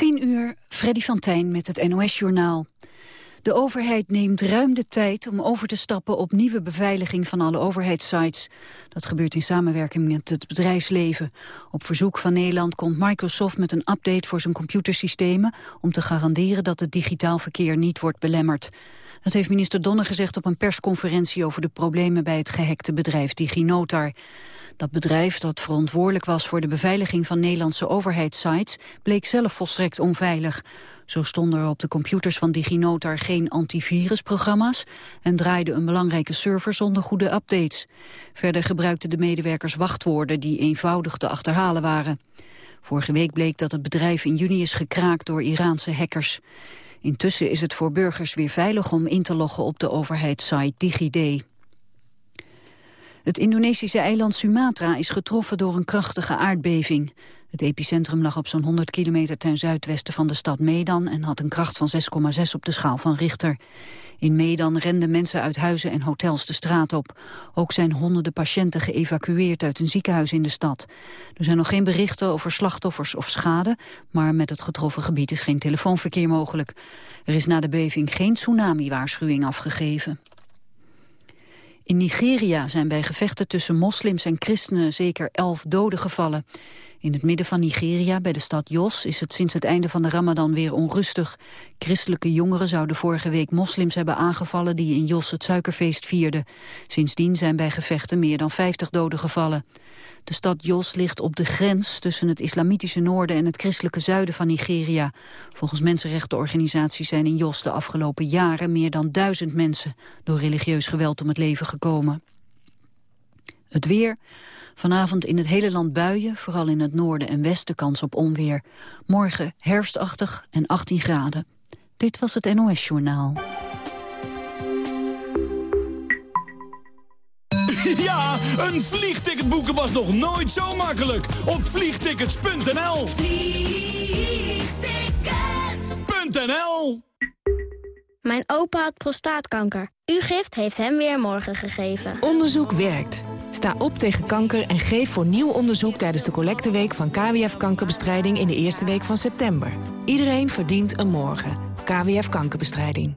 10 uur, Freddy van Tijn met het NOS-journaal. De overheid neemt ruim de tijd om over te stappen op nieuwe beveiliging van alle overheidssites. Dat gebeurt in samenwerking met het bedrijfsleven. Op verzoek van Nederland komt Microsoft met een update voor zijn computersystemen om te garanderen dat het digitaal verkeer niet wordt belemmerd. Dat heeft minister Donner gezegd op een persconferentie over de problemen bij het gehackte bedrijf DigiNotar. Dat bedrijf, dat verantwoordelijk was voor de beveiliging van Nederlandse overheidssites, bleek zelf volstrekt onveilig. Zo stonden er op de computers van DigiNotar geen antivirusprogramma's en draaide een belangrijke server zonder goede updates. Verder gebruikten de medewerkers wachtwoorden die eenvoudig te achterhalen waren. Vorige week bleek dat het bedrijf in juni is gekraakt door Iraanse hackers. Intussen is het voor burgers weer veilig om in te loggen op de overheidssite DigiD. Het Indonesische eiland Sumatra is getroffen door een krachtige aardbeving. Het epicentrum lag op zo'n 100 kilometer ten zuidwesten van de stad Medan... en had een kracht van 6,6 op de schaal van Richter. In Medan renden mensen uit huizen en hotels de straat op. Ook zijn honderden patiënten geëvacueerd uit een ziekenhuis in de stad. Er zijn nog geen berichten over slachtoffers of schade... maar met het getroffen gebied is geen telefoonverkeer mogelijk. Er is na de beving geen tsunami-waarschuwing afgegeven. In Nigeria zijn bij gevechten tussen moslims en christenen zeker elf doden gevallen. In het midden van Nigeria, bij de stad Jos, is het sinds het einde van de ramadan weer onrustig. Christelijke jongeren zouden vorige week moslims hebben aangevallen die in Jos het suikerfeest vierden. Sindsdien zijn bij gevechten meer dan 50 doden gevallen. De stad Jos ligt op de grens tussen het islamitische noorden en het christelijke zuiden van Nigeria. Volgens mensenrechtenorganisaties zijn in Jos de afgelopen jaren meer dan duizend mensen door religieus geweld om het leven gekomen. Het weer. Vanavond in het hele land buien, vooral in het noorden en westen kans op onweer. Morgen herfstachtig en 18 graden. Dit was het NOS Journaal. Ja, een vliegticket boeken was nog nooit zo makkelijk. Op vliegtickets.nl Vliegtickets.nl Mijn opa had prostaatkanker. Uw gift heeft hem weer morgen gegeven. Onderzoek werkt. Sta op tegen kanker en geef voor nieuw onderzoek tijdens de collecteweek van KWF Kankerbestrijding in de eerste week van september. Iedereen verdient een morgen. KWF Kankerbestrijding.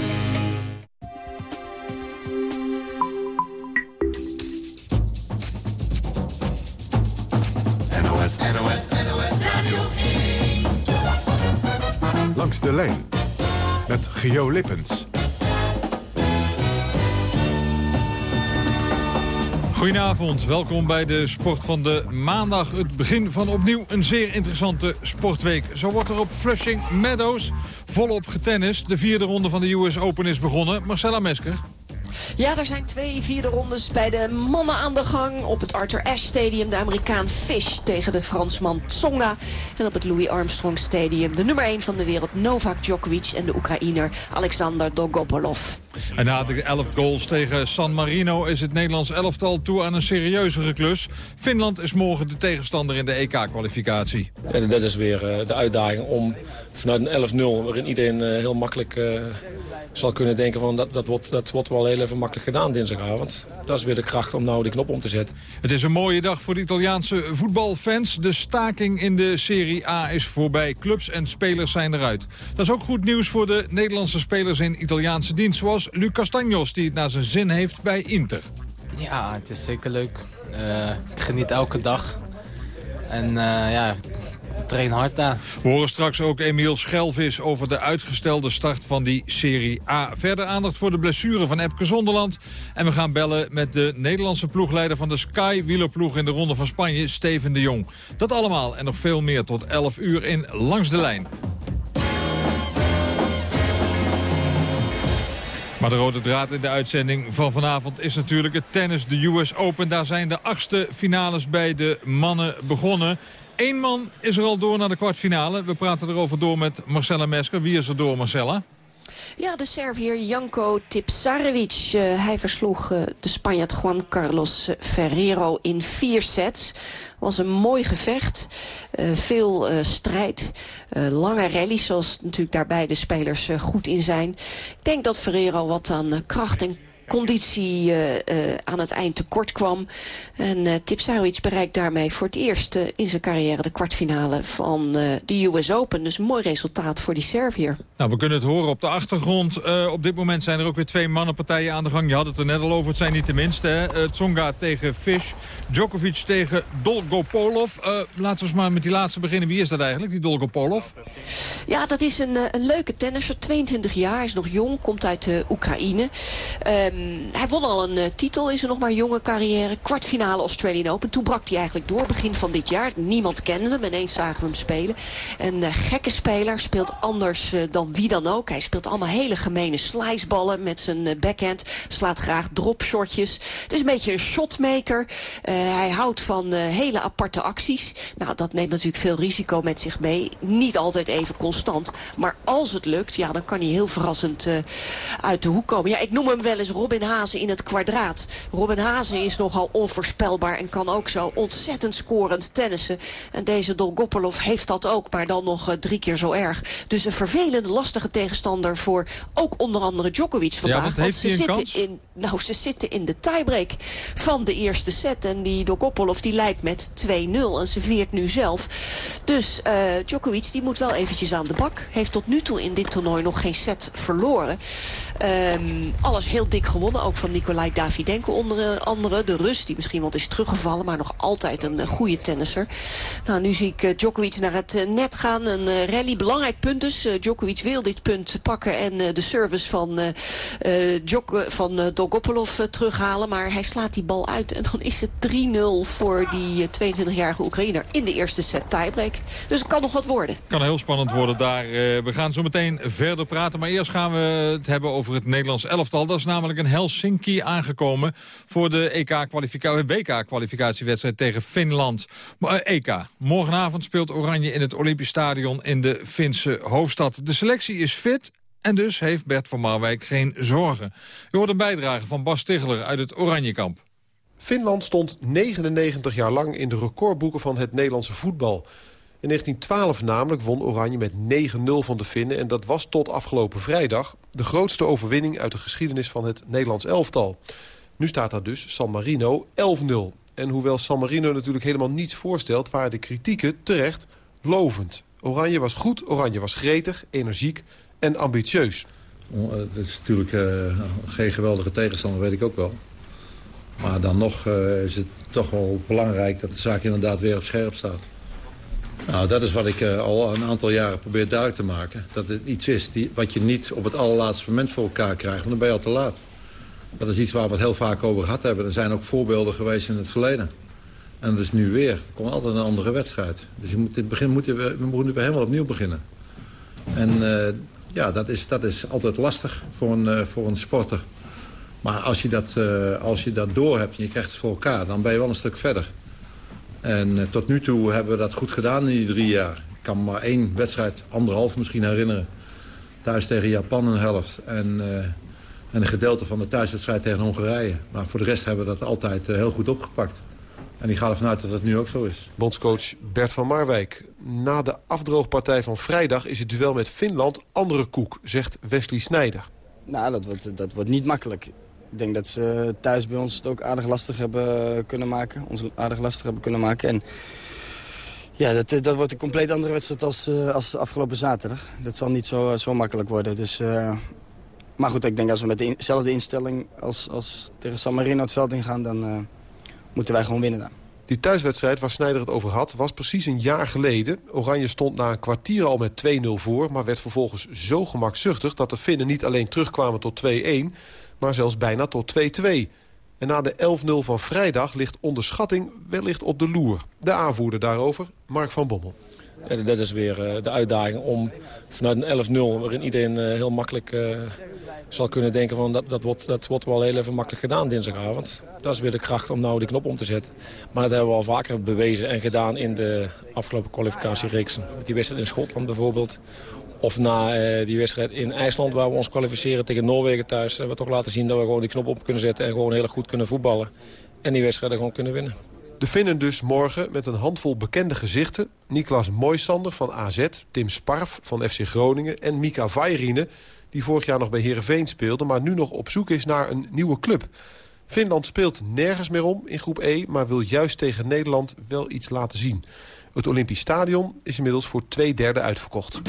De lijn met Geo Lippens. Goedenavond, welkom bij de Sport van de Maandag. Het begin van opnieuw een zeer interessante sportweek. Zo wordt er op Flushing Meadows volop getennis. De vierde ronde van de US Open is begonnen. Marcella Mesker. Ja, er zijn twee vierde rondes bij de mannen aan de gang. Op het Arthur Ashe Stadium de Amerikaan Fish tegen de Fransman Tsonga. En op het Louis Armstrong Stadium de nummer 1 van de wereld Novak Djokovic en de Oekraïner Alexander Dolgopolov. En na de 11 goals tegen San Marino is het Nederlands elftal toe aan een serieuzere klus. Finland is morgen de tegenstander in de EK-kwalificatie. En dat is weer eh, de uitdaging om vanuit een 11-0, waarin iedereen eh, heel makkelijk eh, zal kunnen denken van dat, dat, wordt, dat wordt wel heel even makkelijk gedaan dinsdagavond. Dat is weer de kracht om nou die knop om te zetten. Het is een mooie dag voor de Italiaanse voetbalfans. De staking in de Serie A is voorbij. Clubs en spelers zijn eruit. Dat is ook goed nieuws voor de Nederlandse spelers in Italiaanse dienst. Zoals Luc Castagnos, die het naar zijn zin heeft bij Inter. Ja, het is zeker leuk. Uh, ik geniet elke dag. En uh, ja, train hard daar. We horen straks ook Emiel Schelvis over de uitgestelde start van die Serie A. Verder aandacht voor de blessure van Epke Zonderland. En we gaan bellen met de Nederlandse ploegleider van de Sky wielerploeg in de Ronde van Spanje, Steven de Jong. Dat allemaal en nog veel meer tot 11 uur in Langs de Lijn. Maar de rode draad in de uitzending van vanavond is natuurlijk het tennis, de US Open. Daar zijn de achtste finales bij de mannen begonnen. Eén man is er al door naar de kwartfinale. We praten erover door met Marcella Mesker. Wie is er door, Marcella? Ja, de Serviër Janko Tipsarevic. Uh, hij versloeg uh, de Spanjaard Juan Carlos Ferrero in vier sets. was een mooi gevecht. Veel strijd. lange rallies, zoals natuurlijk daarbij de spelers goed in zijn. Ik denk dat Ferrero wat aan kracht en conditie uh, uh, aan het eind tekort kwam. En uh, Tipsarevic bereikt daarmee voor het eerst in zijn carrière de kwartfinale van de US Open. Dus een mooi resultaat voor die Serviër. Nou, we kunnen het horen op de achtergrond. op dit moment zijn er ook weer twee mannenpartijen aan de gang. Je had het er net al over, het zijn niet de minste. Hè? Tsonga tegen Fish, Djokovic tegen Dolgopolov. laten we eens maar met die laatste beginnen. Wie is dat eigenlijk, die Dolgopolov? Ja, dat is een, een leuke tennisser. 22 jaar, is nog jong, komt uit Oekraïne. Um, hij won al een uh, titel in zijn nog maar jonge carrière. Kwartfinale Australian Open. Toen brak hij eigenlijk door begin van dit jaar. Niemand kende hem. Ineens zagen we hem spelen. Een uh, gekke speler. Speelt anders uh, dan wie dan ook. Hij speelt allemaal hele gemene sliceballen met zijn backhand. Slaat graag dropshotjes. Het is een beetje een shotmaker. hij houdt van hele aparte acties. Nou, dat neemt natuurlijk veel risico met zich mee. Niet altijd even constant. Maar als het lukt, ja, dan kan hij heel verrassend uit de hoek komen. Ja, ik noem hem wel eens Robin Hazen in het kwadraat. Robin Hazen is nogal onvoorspelbaar en kan ook zo ontzettend scorend tennissen. En deze Dolgopolov heeft dat ook, maar dan nog uh, drie keer zo erg. Dus een vervelende, lastige tegenstander voor ook onder andere Djokovic vandaag. Ja, want ze zitten in, nou, ze zitten in de tiebreak van de eerste set. En die Dolgopolov die leidt met 2-0 en ze veert nu zelf. Dus uh, Djokovic die moet wel eventjes aan de bak. Heeft tot nu toe in dit toernooi nog geen set verloren. Um, alles heel dik gewonnen. Ook van Nikolai Davidenko onder andere. De Rus, die misschien wat is teruggevallen, maar nog altijd een uh, goede tennisser. Nou, nu zie ik uh, Djokovic naar het uh, net gaan. Een rally, belangrijk punt dus. Djokovic wil dit punt pakken en de service van, Djok van Dolgopolov terughalen. Maar hij slaat die bal uit en dan is het 3-0 voor die 22-jarige Oekraïner in de eerste set tiebreak. Dus het kan nog wat worden. kan heel spannend worden daar. we gaan zo meteen verder praten. Maar eerst gaan we het hebben over het Nederlands elftal. Dat is namelijk in Helsinki aangekomen voor de EK WK-kwalificatiewedstrijd tegen Finland. EK. Eh, e Morgenavond speelt Oranje in het Olympisch Stadion in de Finse hoofdstad. De selectie is fit en dus heeft Bert van Marwijk geen zorgen. U hoort een bijdrage van Bas Stigler uit het Oranjekamp. Finland stond 99 jaar lang in de recordboeken van het Nederlandse voetbal. In 1912 namelijk won Oranje met 9-0 van de Finnen... en dat was tot afgelopen vrijdag de grootste overwinning... uit de geschiedenis van het Nederlands elftal. Nu staat daar dus San Marino 11-0. En hoewel San Marino natuurlijk helemaal niets voorstelt... waren de kritieken terecht lovend. Oranje was goed, Oranje was gretig, energiek en ambitieus. Het is natuurlijk uh, geen geweldige tegenstander, weet ik ook wel. Maar dan nog uh, is het toch wel belangrijk dat de zaak inderdaad weer op scherp staat. Nou, dat is wat ik uh, al een aantal jaren probeer duidelijk te maken. Dat het iets is die, wat je niet op het allerlaatste moment voor elkaar krijgt. Want dan ben je al te laat. Dat is iets waar we het heel vaak over gehad hebben. Er zijn ook voorbeelden geweest in het verleden. En dat is nu weer. Er komt altijd een andere wedstrijd. Dus je moet, in het begin moeten we, we moeten weer helemaal opnieuw beginnen. En uh, ja, dat is, dat is altijd lastig voor een, uh, voor een sporter. Maar als je, dat, als je dat door hebt en je krijgt het voor elkaar... dan ben je wel een stuk verder. En uh, tot nu toe hebben we dat goed gedaan in die drie jaar. Ik kan me maar één wedstrijd, anderhalf misschien herinneren. Thuis tegen Japan een helft. En, uh, en een gedeelte van de thuiswedstrijd tegen Hongarije. Maar voor de rest hebben we dat altijd uh, heel goed opgepakt. En ik ga ervan uit dat het nu ook zo is. Bondscoach Bert van Marwijk. Na de afdroogpartij van vrijdag is het duel met Finland andere koek, zegt Wesley Snijder. Nou, dat wordt, dat wordt niet makkelijk. Ik denk dat ze thuis bij ons het ook aardig lastig hebben kunnen maken. Ons aardig lastig hebben kunnen maken. En ja, dat, dat wordt een compleet andere wedstrijd als, uh, als afgelopen zaterdag. Dat zal niet zo, zo makkelijk worden. Dus, maar goed, ik denk als we met dezelfde instelling als, als tegen San Marino het veld ingaan... dan moeten wij gewoon winnen dan. Die thuiswedstrijd waar Snijder het over had, was precies een jaar geleden. Oranje stond na een kwartier al met 2-0 voor... maar werd vervolgens zo gemakzuchtig dat de Finnen niet alleen terugkwamen tot 2-1 maar zelfs bijna tot 2-2. En na de 11-0 van vrijdag ligt onderschatting wellicht op de loer. De aanvoerder daarover, Mark van Bommel. Ja, dat is weer uh, de uitdaging om vanuit een 11-0... waarin iedereen uh, heel makkelijk uh, zal kunnen denken van dat, dat, wordt, dat wordt wel heel even makkelijk gedaan dinsdagavond. Dat is weer de kracht om nou die knop om te zetten. Maar dat hebben we al vaker bewezen en gedaan in de afgelopen kwalificatiereeksen. Die wedstrijd in Schotland bijvoorbeeld. Of na uh, die wedstrijd in IJsland waar we ons kwalificeren tegen Noorwegen thuis. Hebben we toch laten zien dat we gewoon die knop op kunnen zetten en gewoon heel goed kunnen voetballen. En die wedstrijden gewoon kunnen winnen. De Finnen dus morgen met een handvol bekende gezichten. Niklas Moisander van AZ, Tim Sparf van FC Groningen en Mika Vairine... die vorig jaar nog bij Heerenveen speelde... maar nu nog op zoek is naar een nieuwe club. Finland speelt nergens meer om in groep E... maar wil juist tegen Nederland wel iets laten zien. Het Olympisch Stadion is inmiddels voor twee derde uitverkocht.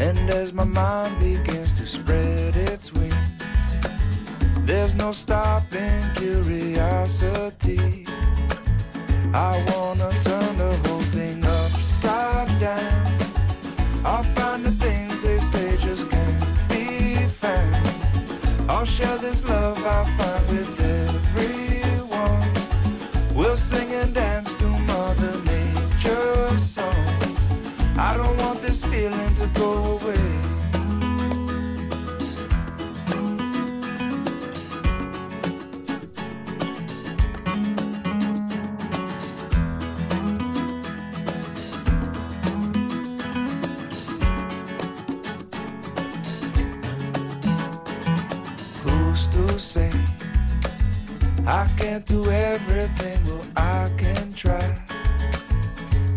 And as my mind begins to spread its wings, there's no stopping curiosity. I wanna turn the whole thing upside down. I'll find the things they say just can't be found. I'll share this love I find with everyone. We'll sing and dance to Mother feeling to go away. Who's to say I can't do everything, well I can try.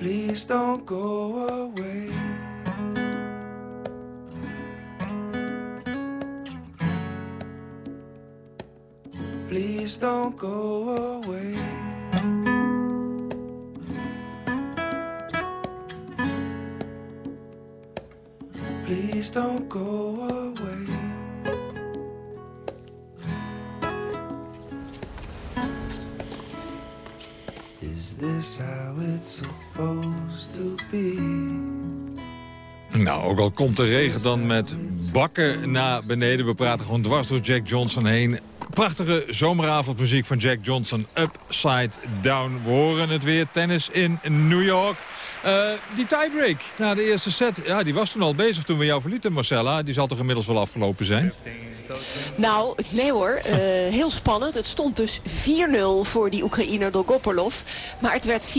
Please don't go away. Please don't go away. Please don't go away. This how it's supposed to be? Nou, ook al komt de regen dan met bakken naar beneden. We praten gewoon dwars door Jack Johnson heen. Prachtige zomeravondmuziek van Jack Johnson. Upside Down. We horen het weer. Tennis in New York. Uh, die tiebreak na de eerste set, ja, die was toen al bezig toen we jou verlieten, Marcella. Die zal toch inmiddels wel afgelopen zijn? Nou, nee hoor. Uh, heel spannend. Het stond dus 4-0 voor die Oekraïner Dolgopolov. Maar het werd 4-4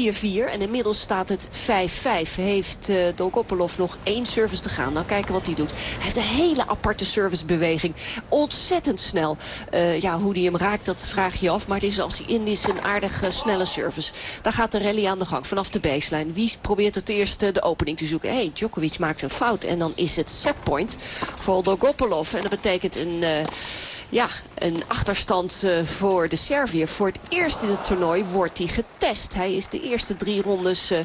en inmiddels staat het 5-5. Heeft uh, Dolgopolov nog één service te gaan. Nou, kijken wat hij doet. Hij heeft een hele aparte servicebeweging. Ontzettend snel. Uh, ja, hoe hij hem raakt, dat vraag je af. Maar het is als hij in is een aardig snelle service. Daar gaat de rally aan de gang vanaf de baseline. Wie probeert het eerst de opening te zoeken? hey, Djokovic maakt een fout. En dan is het setpoint voor Dolgopolov. En dat betekent een ja, een achterstand uh, voor de Serviër. Voor het eerst in het toernooi wordt hij getest. Hij is de eerste drie rondes uh,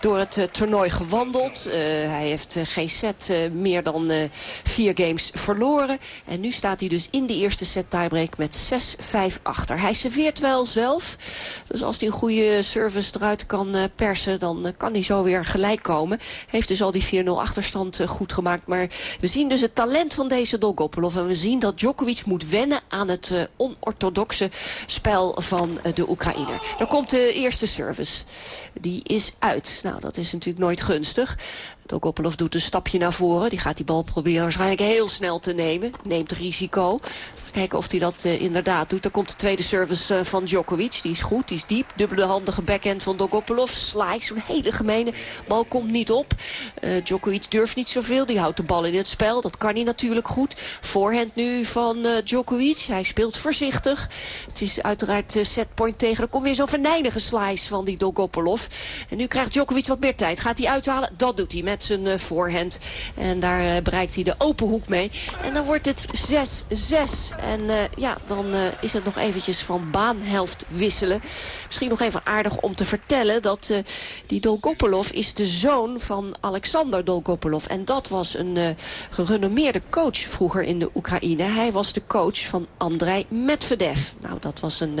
door het uh, toernooi gewandeld. hij heeft geen set meer dan vier games verloren. En nu staat hij dus in de eerste set tiebreak met 6-5 achter. Hij serveert wel zelf. Dus als hij een goede service eruit kan persen... dan kan hij zo weer gelijk komen. Heeft dus al die 4-0 achterstand goed gemaakt. Maar we zien dus het talent van deze Dolgopolov. En we zien dat Djokovic moet wennen aan het uh, onorthodoxe spel van uh, de Oekraïner. Dan komt de eerste service. Die is uit. Nou, dat is natuurlijk nooit gunstig. Dolgopolov doet een stapje naar voren. Die gaat die bal proberen waarschijnlijk heel snel te nemen. Neemt risico. Kijken of hij dat uh, inderdaad doet. Dan komt de tweede service uh, van Djokovic. Die is goed, die is diep. Dubbele handige backhand van Dolgopolov. Slice, een hele gemene. Bal komt niet op. Uh, Djokovic durft niet zoveel. Die houdt de bal in het spel. Dat kan hij natuurlijk goed. Voorhand nu van Djokovic. Hij speelt voorzichtig. Het is uiteraard setpoint tegen. Er komt weer zo'n venijnige slice van die Dolgopolov. En nu krijgt Djokovic wat meer tijd. Gaat hij uithalen? Dat doet hij met zijn voorhand. En daar bereikt hij de open hoek mee. En dan wordt het 6-6. En uh, ja, dan uh, is het nog eventjes van baanhelft wisselen. Misschien nog even aardig om te vertellen dat uh, die Dolgopolov is de zoon van Alexander Dolgopolov. En dat was een gerenommeerde coach vroeger in de Oekraïne. Hij was de coach van Andrei Medvedev. Nou, dat was een,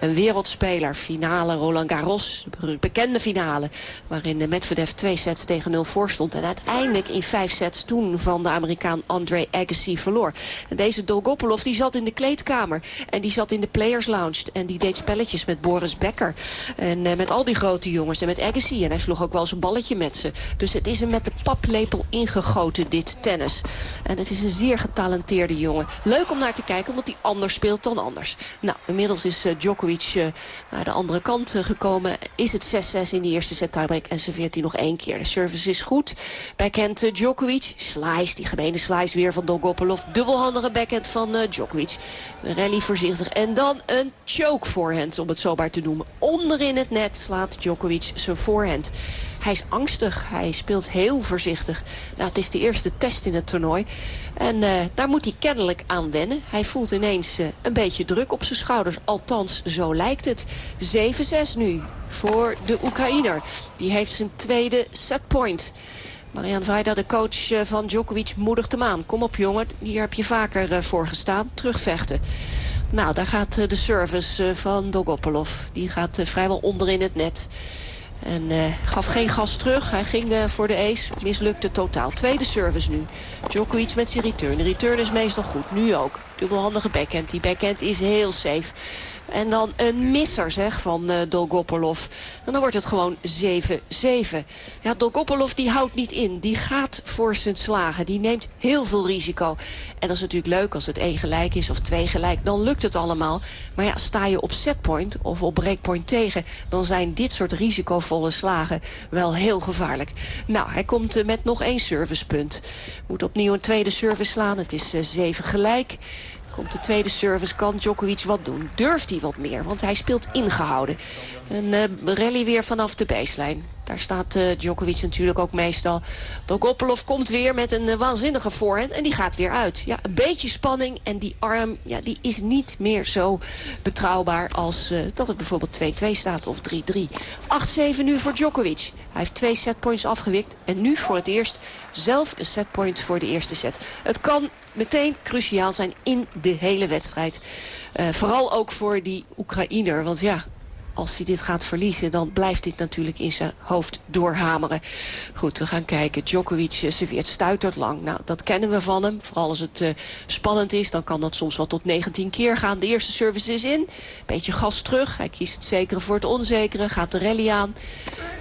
een wereldspeler. Finale Roland Garros, bekende finale. Waarin Medvedev twee sets tegen nul voor stond. En uiteindelijk in vijf sets toen van de Amerikaan Andrei Agassi verloor. En deze Dolgopolov die zat in de kleedkamer. En die zat in de Players Lounge. En die deed spelletjes met Boris Becker. En uh, met al die grote jongens. En met Agassi. En hij sloeg ook wel een balletje met ze. Dus het is hem met de paplepel ingegoten, dit tennis. En het is een zeer getalenteerde jongen. Leuk om naar te kijken, omdat hij anders speelt dan anders. Nou, inmiddels is uh, Djokovic uh, naar de andere kant gekomen. Is het 6-6 in die eerste set tiebreak. En serveert hij nog één keer. De service is goed. Backhand Djokovic. Slice, die gemene slice weer van Dolgopolov. Dubbelhandige backhand van Djokovic. Een rally voorzichtig. En dan een choke voorhand, om het zo maar te noemen. Onderin het net slaat Djokovic zijn voorhand. Hij is angstig. Hij speelt heel voorzichtig. Nou, het is de eerste test in het toernooi. En uh, daar moet hij kennelijk aan wennen. Hij voelt ineens uh, een beetje druk op zijn schouders. Althans, zo lijkt het. 7-6 nu voor de Oekraïner. Die heeft zijn tweede setpoint. Marian Vajda, de coach eh, van Djokovic, moedigt hem aan. Kom op jongen, hier heb je vaker voor gestaan. Terugvechten. Nou, daar gaat de service van Dogopolov. Die gaat vrijwel onderin het net. En uh, gaf geen gas terug. Hij ging uh, voor de ace. Mislukte totaal. Tweede service nu. Djokovic met zijn return. De return is meestal goed. Nu ook. Dubbelhandige backhand. Die backhand is heel safe. En dan een misser zeg, van uh, Dolgopolov. En dan wordt het gewoon 7-7. Ja, Dolgopolov die houdt niet in. Die gaat voor zijn slagen. Die neemt heel veel risico. En dat is natuurlijk leuk als het één gelijk is of twee gelijk. Dan lukt het allemaal. Maar ja, sta je op setpoint of op breakpoint tegen... dan zijn dit soort risicovolle slagen wel heel gevaarlijk. Nou, hij komt uh, met nog één servicepunt. Moet opnieuw een tweede service slaan. Het is uh, zeven gelijk. Komt de tweede service, kan Djokovic wat doen? Durft hij wat meer, want hij speelt ingehouden. Een uh, rally weer vanaf de baseline. Daar staat uh, Djokovic natuurlijk ook meestal. Dolgopolov komt weer met een uh, waanzinnige voorhand en die gaat weer uit. Ja, een beetje spanning en die arm ja, die is niet meer zo betrouwbaar als uh, dat het bijvoorbeeld 2-2 staat of 3-3. 8-7 nu voor Djokovic. Hij heeft twee setpoints afgewikt en nu voor het eerst zelf een setpoint voor de eerste set. Het kan meteen cruciaal zijn in de hele wedstrijd. vooral ook voor die Oekraïner, want ja, als hij dit gaat verliezen, dan blijft dit natuurlijk in zijn hoofd doorhameren. Goed, we gaan kijken. Djokovic serveert stuitert lang. Nou, dat kennen we van hem. Vooral als het uh, spannend is, dan kan dat soms wel tot 19 keer gaan. De eerste service is in. Beetje gas terug. Hij kiest het zekere voor het onzekere. Gaat de rally aan.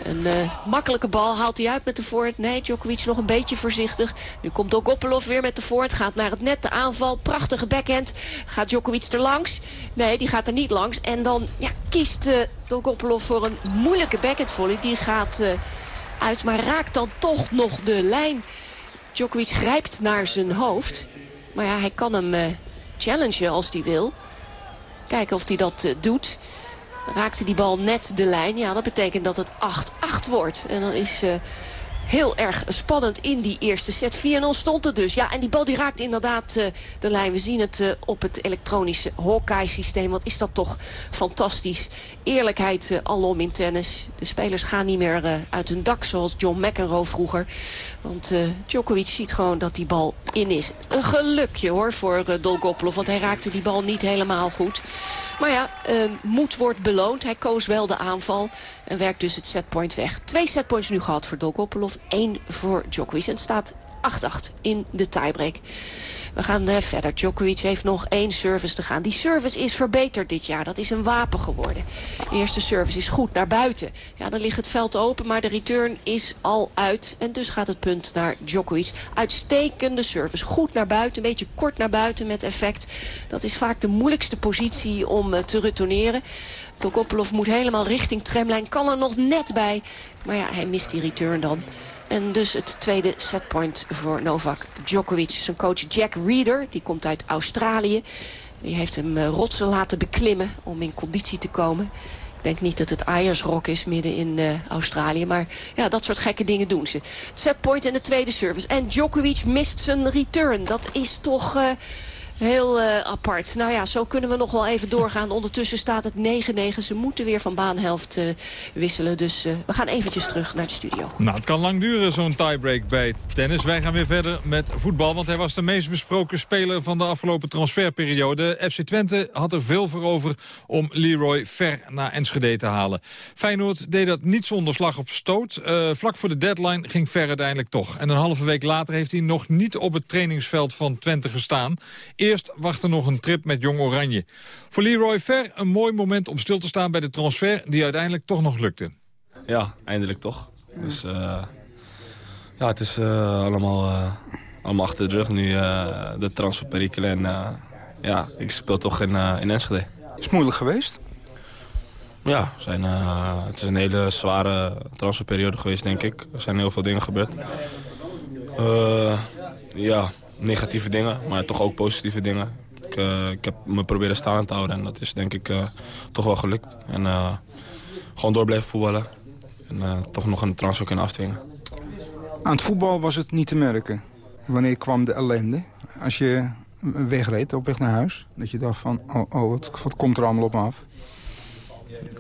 Een uh, makkelijke bal haalt hij uit met de voorhand. Nee, Djokovic nog een beetje voorzichtig. Nu komt Dolgopolov weer met de voorhand. Gaat naar het net, de aanval. Prachtige backhand. Gaat Djokovic er langs? Nee, die gaat er niet langs. En dan ja, kiest... Uh, Dolgopolov voor een moeilijke backhandvolley. Die gaat uh, uit, maar raakt dan toch nog de lijn. Djokovic grijpt naar zijn hoofd. Maar ja, hij kan hem uh, challengen als hij wil. Kijken of hij dat uh, doet. Raakte die bal net de lijn. Ja, dat betekent dat het 8-8 wordt. En dan is heel erg spannend in die eerste set. 4-0 stond het dus. Ja, en die bal die raakt inderdaad uh, de lijn. We zien het uh, op het elektronische Hawkeye-systeem. Wat is dat toch fantastisch. Eerlijkheid uh, alom in tennis. De spelers gaan niet meer uit hun dak zoals John McEnroe vroeger. Want Djokovic ziet gewoon dat die bal in is. Een gelukje hoor voor Dolgopolov. Want hij raakte die bal niet helemaal goed. Maar ja, moed wordt beloond. Hij koos wel de aanval. En werkt dus het setpoint weg. Twee setpoints nu gehad voor Dolgopolov. één voor Djokovic. En het staat 8-8 in de tiebreak. We gaan uh, verder. Djokovic heeft nog één service te gaan. Die service is verbeterd dit jaar. Dat is een wapen geworden. De eerste service is goed naar buiten. Ja, dan ligt het veld open, maar de return is al uit. En dus gaat het punt naar Djokovic. Uitstekende service. Goed naar buiten, een beetje kort naar buiten met effect. Dat is vaak de moeilijkste positie om uh, te retourneren. Dolgopolov moet helemaal richting tramlijn. Kan er nog net bij. Maar ja, hij mist die return dan. En dus het tweede setpoint voor Novak Djokovic. Zijn coach Jack Reeder, die komt uit Australië. Die heeft hem uh, rotsen laten beklimmen om in conditie te komen. Ik denk niet dat het Ayersrock is midden in uh, Australië. Maar ja, dat soort gekke dingen doen ze. Setpoint en de tweede service. En Djokovic mist zijn return. Dat is toch... Uh, Heel uh, apart. Nou ja, zo kunnen we nog wel even doorgaan. Ondertussen staat het 9-9. Ze moeten weer van baanhelft uh, wisselen. Dus uh, we gaan eventjes terug naar de studio. Nou, het kan lang duren, zo'n tiebreak bij tennis. Wij gaan weer verder met voetbal. Want hij was de meest besproken speler van de afgelopen transferperiode. FC Twente had er veel voor over om Leroy ver naar Enschede te halen. Feyenoord deed dat niet zonder slag op stoot. vlak voor de deadline ging Ver uiteindelijk toch. En een halve week later heeft hij nog niet op het trainingsveld van Twente gestaan. Eerst wachtte nog een trip met Jong Oranje. Voor Leroy Ver een mooi moment om stil te staan bij de transfer... die uiteindelijk toch nog lukte. Ja, eindelijk toch. Dus uh, ja, het is uh, allemaal, uh, allemaal achter de rug nu, de transferperikelen. En ja, ik speel toch in, in Enschede. Is het moeilijk geweest? Ja, zijn, het is een hele zware transferperiode geweest, denk ik. Er zijn heel veel dingen gebeurd. ja, negatieve dingen, maar toch ook positieve dingen. Ik, uh, ik heb me proberen staan te houden en dat is denk ik uh, toch wel gelukt. En uh, gewoon door blijven voetballen en toch nog een transfer kunnen afdwingen. Aan het voetbal was het niet te merken. Wanneer kwam de ellende? Als je wegreed op weg naar huis, dat je dacht van, oh, oh wat, wat komt er allemaal op me af?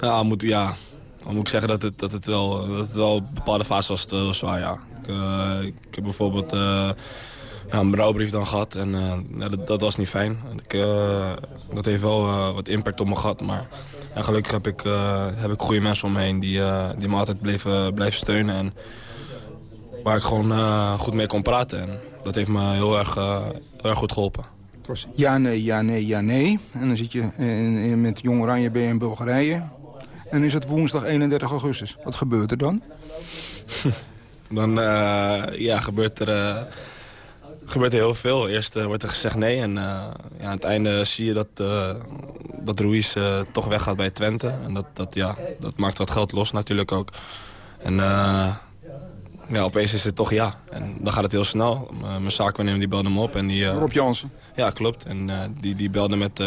Ja, moet, ja, dan moet ik zeggen dat het, dat het wel, dat het wel bepaalde fase was heel zwaar, ja. Ik, ik heb bijvoorbeeld ja, een rouwbrief dan gehad. En uh, dat, dat, was niet fijn. Ik, uh, dat heeft wel uh, wat impact op me gehad. Maar ja, gelukkig heb ik, heb ik goede mensen om me heen die, die me altijd bleven, blijven steunen. En waar ik gewoon goed mee kon praten. En dat heeft me heel erg, heel erg goed geholpen. Het was ja, nee, ja, nee, ja, nee. En dan zit je in, in, met Jong Oranje ben je in Bulgarije. En dan is het woensdag 31 augustus. Wat gebeurt er dan? dan ja, gebeurt er gebeurt heel veel. Eerst uh, wordt er gezegd nee en uh, ja, aan het einde zie je dat, uh, dat Ruiz toch weggaat bij Twente. En dat, dat, ja, dat maakt wat geld los natuurlijk ook. En ja, opeens is het toch ja. En dan gaat het heel snel. mijn zaakwaarnemer die belde me op. En die, Rob Jansen? Ja, klopt. En die, die belde met...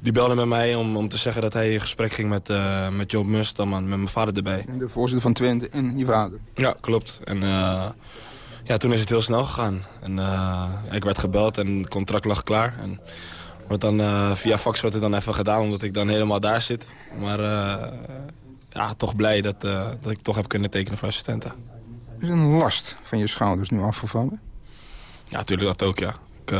Die belde met mij om, om te zeggen dat hij in gesprek ging met, uh, met Joop met mijn vader erbij. De voorzitter van Twente en je vader? Ja, klopt. En ja, toen is het heel snel gegaan. En, uh, ik werd gebeld en het contract lag klaar. En wordt dan, uh, via fax wordt het dan even gedaan, omdat ik dan helemaal daar zit. Maar uh, ja, toch blij dat, dat ik toch heb kunnen tekenen voor assistenten. Is een last van je schouders nu afgevallen? Ja, natuurlijk dat ook, ja. Ik,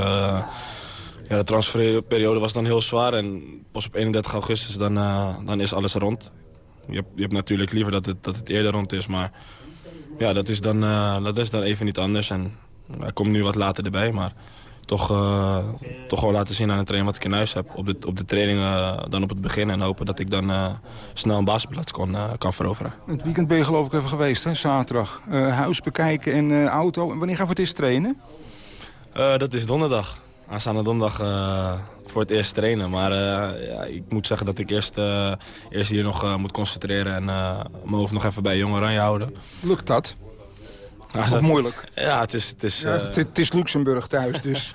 ja de transferperiode was dan heel zwaar. En pas op 31 augustus dan, dan is alles rond. Je hebt, je hebt natuurlijk liever dat het, dat het eerder rond is, maar ja, dat is, dan, uh, dat is dan even niet anders. En hij komt nu wat later erbij, maar toch, uh, toch wel laten zien aan de training wat ik in huis heb. Op de, op de training uh, dan op het begin en hopen dat ik dan snel een basisplaats kon, kan veroveren. Het weekend ben je geloof ik even geweest, hè? zaterdag. huis bekijken en auto. Wanneer gaan we het eerst trainen? dat is donderdag. Aanstaande donderdag voor het eerst trainen. Maar ja, ik moet zeggen dat ik eerst, eerst hier nog moet concentreren... en mijn hoofd nog even bij Jong Oranje houden. Lukt dat? Ja, dat is moeilijk. Ja, het is... Het is, ja, het, het, is Luxemburg thuis, dus...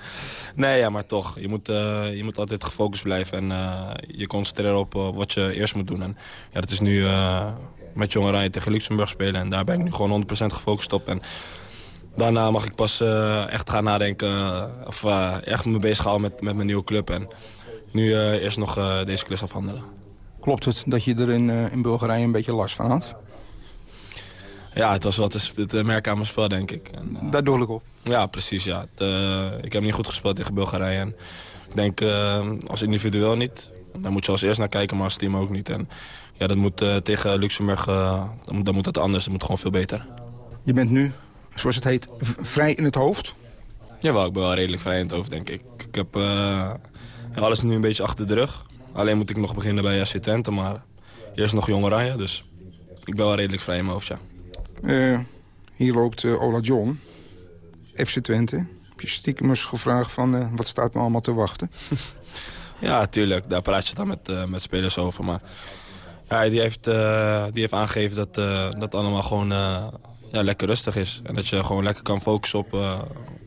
Nee, ja, maar toch. Je moet, uh, je moet altijd gefocust blijven en uh, je concentreren op uh, wat je eerst moet doen. En ja, dat is nu met Jong Oranje tegen Luxemburg spelen. En daar ben ik nu gewoon 100% gefocust op. En daarna mag ik pas echt gaan nadenken of echt me bezighouden met, met mijn nieuwe club. En nu eerst nog deze klus afhandelen. Klopt het dat je er in, in Bulgarije een beetje last van had? Ja, het was wat het merk aan mijn spel, denk ik. En, Daar doe ik op? Ja, precies. Ja. Het, ik heb niet goed gespeeld tegen Bulgarije. En ik denk, als individueel niet, dan moet je als eerst naar kijken, maar als team ook niet. En ja, dat moet tegen Luxemburg, dan, dan, moet dat anders. Dat moet gewoon veel beter. Je bent nu, zoals het heet, vrij in het hoofd? Jawel, ik ben wel redelijk vrij in het hoofd, denk ik. Ik heb alles nu een beetje achter de rug. Alleen moet ik nog beginnen bij SC Twente, maar eerst nog Jong Oranje. Dus ik ben wel redelijk vrij in mijn hoofd, ja. Uh, hier loopt uh, Ola John, FC Twente. Heb je stiekem eens gevraagd van uh, wat staat me allemaal te wachten? ja, tuurlijk. Daar praat je dan met, met spelers over. Maar ja, die, heeft, die heeft aangegeven dat dat allemaal gewoon ja, lekker rustig is. En dat je gewoon lekker kan focussen op,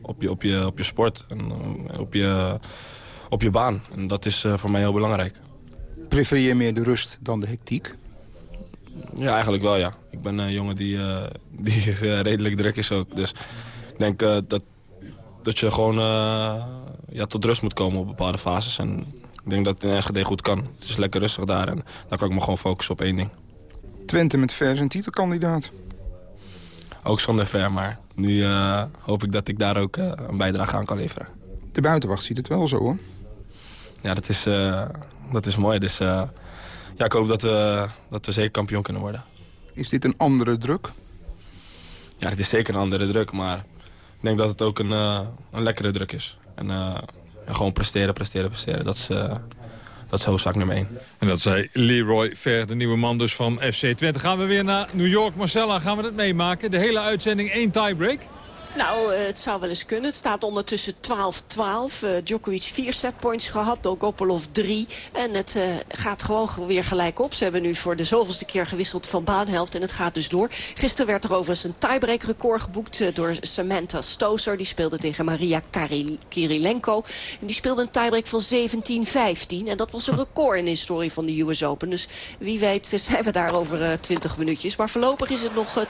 op, je, op, je, op je sport en op je, op je baan. En dat is voor mij heel belangrijk. Prefereer je meer de rust dan de hectiek? Ja, eigenlijk wel, ja. Ik ben een jongen die, die redelijk druk is ook. Dus ik denk dat, dat je gewoon ja, tot rust moet komen op bepaalde fases. En ik denk dat het in Enschede goed kan. Het is lekker rustig daar en dan kan ik me gewoon focussen op één ding. Twente met Ver is een titelkandidaat. Ook zonder Ver, maar nu hoop ik dat ik daar ook een bijdrage aan kan leveren. De buitenwacht ziet het wel zo, hoor. Ja, dat is, dat is mooi. Dus ja, ik hoop dat we, dat we zeker kampioen kunnen worden. Is dit een andere druk? Ja, het is zeker een andere druk, maar ik denk dat het ook een, uh, een lekkere druk is. En uh, gewoon presteren, presteren, presteren. Dat is, uh, dat is hoofdzaak nummer 1. En dat zei Leroy Ver, de nieuwe man dus van FC Twente. Gaan we weer naar New York. Marcella, gaan we het meemaken? De hele uitzending één tiebreak? Nou, uh, het zou wel eens kunnen. Het staat ondertussen 12-12. Uh, Djokovic vier setpoints gehad, Dolgopolov drie. En het uh, gaat gewoon weer gelijk op. Ze hebben nu voor de zoveelste keer gewisseld van baanhelft. En het gaat dus door. Gisteren werd er overigens een tiebreak record geboekt door Samantha Stoser. Die speelde tegen Maria Kirilenko. En die speelde een tiebreak van 17-15. En dat was een record in de historie van de US Open. Dus wie weet zijn we daar over 20 minuutjes. Maar voorlopig is het nog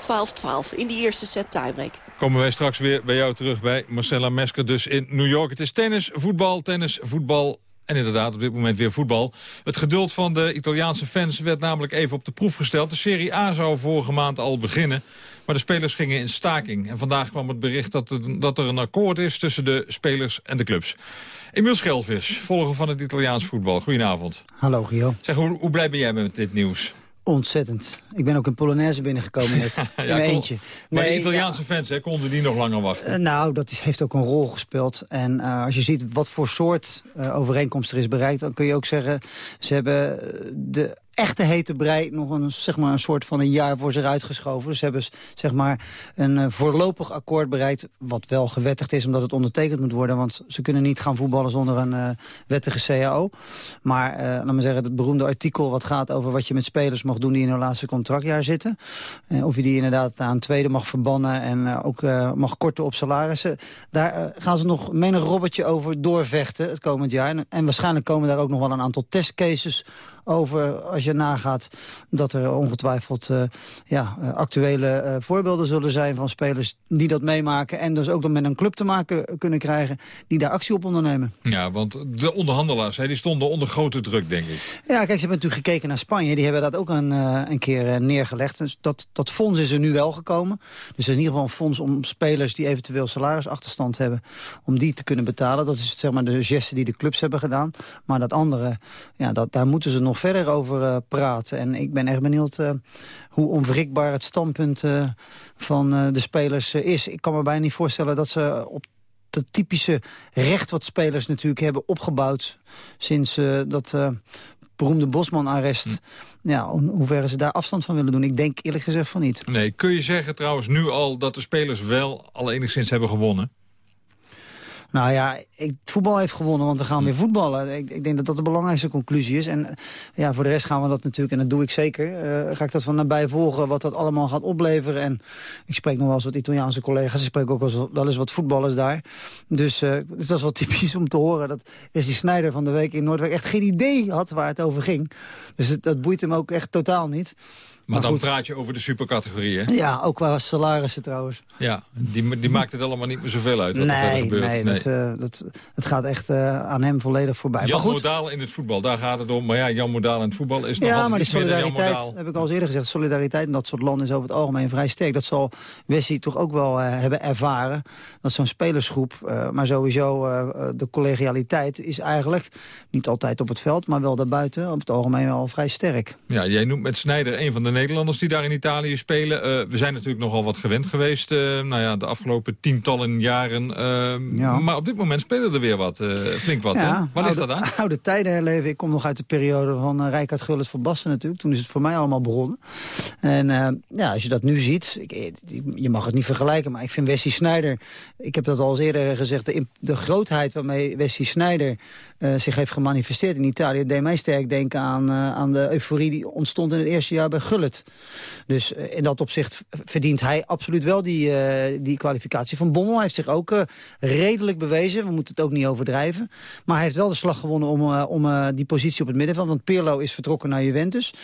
12-12 in die eerste set tiebreak. Komen wij straks weer bij jou terug bij Marcella Mesker dus in New York. Het is tennis, voetbal, tennis, voetbal en inderdaad op dit moment weer voetbal. Het geduld van de Italiaanse fans werd namelijk even op de proef gesteld. De Serie A zou vorige maand al beginnen. Maar de spelers gingen in staking. En vandaag kwam het bericht dat er, dat er een akkoord is tussen de spelers en de clubs. Emiel Schelvis, volger van het Italiaans voetbal. Goedenavond. Hallo Gio. Zeg, hoe, hoe blij ben jij met dit nieuws? Ontzettend. Ik ben ook in Polonaise binnengekomen net. ja, in eentje. Maar de Italiaanse fans, hè, konden die nog langer wachten? Uh, nou, dat is, heeft ook een rol gespeeld. En uh, als je ziet wat voor soort uh, overeenkomst er is bereikt... dan kun je ook zeggen, ze hebben de echte hete brei nog een, zeg maar, een soort van een jaar voor zich uitgeschoven. Dus ze hebben zeg maar, een uh, voorlopig akkoord bereikt... wat wel gewettigd is omdat het ondertekend moet worden... want ze kunnen niet gaan voetballen zonder een uh, wettige CAO. Maar uh, laat me zeggen, het beroemde artikel wat gaat over... wat je met spelers mag doen die in hun laatste contractjaar zitten. of je die inderdaad aan tweede mag verbannen... en ook mag korten op salarissen. Daar gaan ze nog menig robbertje over doorvechten het komend jaar. En, en waarschijnlijk komen daar ook nog wel een aantal testcases over als je nagaat dat er ongetwijfeld uh, ja, actuele uh, voorbeelden zullen zijn van spelers die dat meemaken. En dus ook dan met een club te maken kunnen krijgen die daar actie op ondernemen. Ja, want de onderhandelaars hè, die stonden onder grote druk, denk ik. Ja, kijk, ze hebben natuurlijk gekeken naar Spanje. Die hebben dat ook een, uh, een keer neergelegd. Dus dat, dat fonds is er nu wel gekomen. Dus is in ieder geval een fonds om spelers die eventueel salarisachterstand hebben... om die te kunnen betalen. Dat is zeg maar de geste die de clubs hebben gedaan. Maar dat andere, ja, dat, daar moeten ze nog verder over uh, praten. En ik ben echt benieuwd uh, hoe onwrikbaar het standpunt uh, van de spelers is. Ik kan me bijna niet voorstellen dat ze op het typische recht wat spelers natuurlijk hebben opgebouwd... sinds dat beroemde Bosman-arrest. Hm. Ja, in hoeverre ze daar afstand van willen doen. Ik denk eerlijk gezegd van niet. Nee, kun je zeggen trouwens nu al dat de spelers wel al enigszins hebben gewonnen? Nou ja, ik, voetbal heeft gewonnen, want we gaan weer voetballen. Ik, ik denk dat dat de belangrijkste conclusie is. En ja, voor de rest gaan we dat natuurlijk, en dat doe ik zeker... Uh, ga ik dat van nabij volgen, wat dat allemaal gaat opleveren. En ik spreek nog wel eens wat Italiaanse collega's. Ik spreek ook wel eens wat voetballers daar. Dus, uh, dus dat is wel typisch om te horen dat Wesley Snijder van de week in Noordwijk... echt geen idee had waar het over ging. Dus het, dat boeit hem ook echt totaal niet. Maar, dan praat je over de supercategorieën. Ja, ook qua salarissen trouwens. Ja, die, die maakt het allemaal niet meer zoveel uit wat nee, er gebeurt. Nee, nee. Dat, uh, dat, het gaat echt uh, aan hem volledig voorbij. Jan maar goed, Modaal in het voetbal, daar gaat het om. Maar ja, Jan Modaal in het voetbal is nog Ja, maar die solidariteit, heb ik al eens eerder gezegd... solidariteit in dat soort landen is over het algemeen vrij sterk. Dat zal Wesley toch ook wel uh, hebben ervaren. Dat zo'n spelersgroep, maar sowieso de collegialiteit... is eigenlijk niet altijd op het veld, maar wel daarbuiten... over het algemeen wel vrij sterk. Ja, jij noemt met Snijder een van de Nederlanders die daar in Italië spelen. Uh, we zijn natuurlijk nogal wat gewend geweest uh, nou ja, de afgelopen tientallen jaren. Uh, Ja. Maar op dit moment spelen er weer wat, flink wat. hè? Waar oude, ligt dat aan? Oude tijden herleven. Ik kom nog uit de periode van uh, Rijkaard Gullit van Basten natuurlijk. Toen is het voor mij allemaal begonnen. En ja, als je dat nu ziet, ik, je mag het niet vergelijken, maar ik vind Wesley Sneijder, ik heb dat al eens eerder gezegd, de, de grootheid waarmee Wesley Sneijder uh, zich heeft gemanifesteerd in Italië, deed mij sterk denken aan, aan de euforie die ontstond in het eerste jaar bij Gullit. Dus uh, in dat opzicht verdient hij absoluut wel die, uh, die kwalificatie. Van Bommel heeft zich ook uh, redelijk bewezen. We moeten het ook niet overdrijven. Maar hij heeft wel de slag gewonnen om, om die positie op het middenveld. Want Pirlo is vertrokken naar Juventus.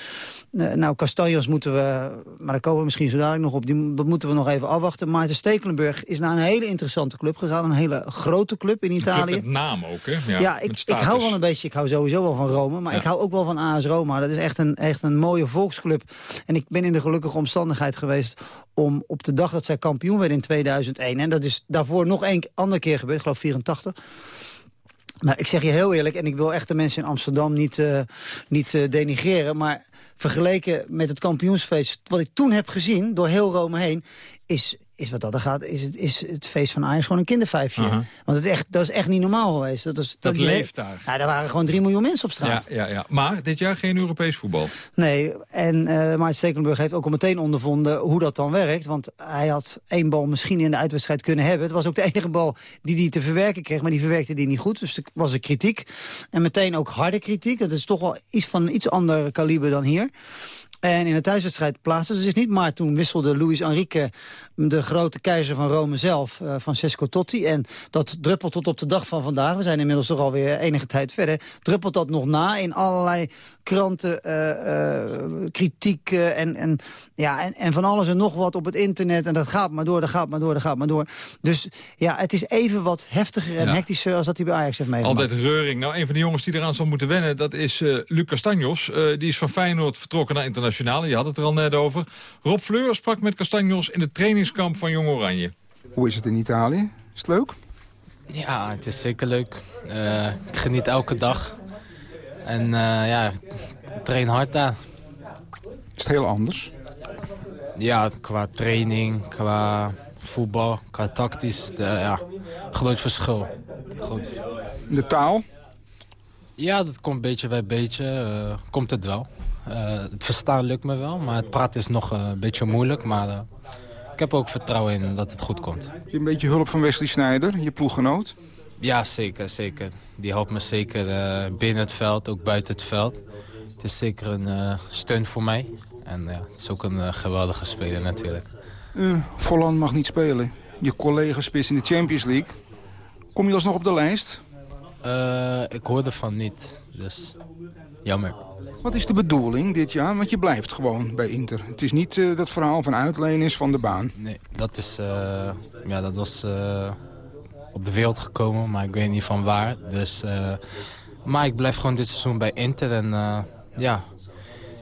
Nou, Castanjos moeten we, maar daar komen we misschien zo dadelijk nog op. Die, dat moeten we nog even afwachten. Maarten Stekelenburg is naar een hele interessante club gegaan. Een hele grote club in Italië. Club met naam ook, hè? Ja, ja ik, ik hou wel een beetje, ik hou sowieso wel van Rome. Maar ja. ik hou ook wel van AS Roma. Dat is echt een, echt een mooie volksclub. En ik ben in de gelukkige omstandigheid geweest om op de dag dat zij kampioen werden in 2001... en dat is daarvoor nog een andere keer gebeurd, ik geloof 84... Nou, ik zeg je heel eerlijk, en ik wil echt de mensen in Amsterdam niet, uh, niet uh, denigreren... maar vergeleken met het kampioensfeest wat ik toen heb gezien, door heel Rome heen... is, is wat dat er gaat, is het, is het feest van Ajax gewoon een kindervijfje. Uh -huh. Want het echt, dat is echt niet normaal geweest. Dat, is, dat, dat leeft daar. Ja, er waren gewoon 3 miljoen mensen op straat. Ja, ja, ja. Maar dit jaar geen Europees voetbal. Nee, en uh, Maarten Stekelenburg heeft ook al meteen ondervonden hoe dat dan werkt. Want hij had één bal misschien in de uitwedstrijd kunnen hebben. Het was ook de enige bal die hij te verwerken kreeg, maar die verwerkte hij niet goed. Dus er was er kritiek. En meteen ook harde kritiek. Dat is toch wel iets van een iets ander kaliber dan hier. En in de thuiswedstrijd plaatste ze zich niet. Maar toen wisselde Luis Enrique, de grote keizer van Rome zelf, uh, Francesco Totti. En dat druppelt tot op de dag van vandaag. We zijn inmiddels toch alweer enige tijd verder. Druppelt dat nog na in allerlei kranten, uh, uh, kritiek en, en, ja, en, en van alles en nog wat op het internet. En dat gaat maar door, dat gaat maar door, dat gaat maar door. Dus ja, het is even wat heftiger en ja. hectischer als dat hij bij Ajax heeft meegemaakt. Altijd reuring. Nou, een van de jongens die eraan zal moeten wennen, dat is Luc Castanjos. die is van Feyenoord vertrokken naar internationaal. Je had het er al net over. Rob Fleur sprak met Castanjos in het trainingskamp van Jong Oranje. Hoe is het in Italië? Is het leuk? Ja, het is zeker leuk. Uh, ik geniet elke dag. En uh, ja, ik train hard daar. Is het heel anders? Ja, qua training, qua voetbal, qua tactisch. De, ja, groot verschil. Groot. De taal? Ja, dat komt beetje bij beetje. Uh, komt het wel. Uh, het verstaan lukt me wel, maar het praten is nog uh, een beetje moeilijk. Maar uh, ik heb ook vertrouwen in dat het goed komt. Heb je een beetje hulp van Wesley Sneijder, je ploeggenoot? Ja, zeker, zeker. Die helpt me zeker binnen het veld, ook buiten het veld. Het is zeker een steun voor mij. En het is ook een geweldige speler natuurlijk. Volland mag niet spelen. Je collega spits in de Champions League. Kom je alsnog op de lijst? ik hoorde van niet, dus jammer. Wat is de bedoeling dit jaar? Want je blijft gewoon bij Inter. Het is niet uh, dat verhaal van uitlenen is van de baan. Nee, dat, is, uh, ja, dat was uh, op de wereld gekomen, maar ik weet niet van waar. Dus, maar ik blijf gewoon dit seizoen bij Inter. En ja,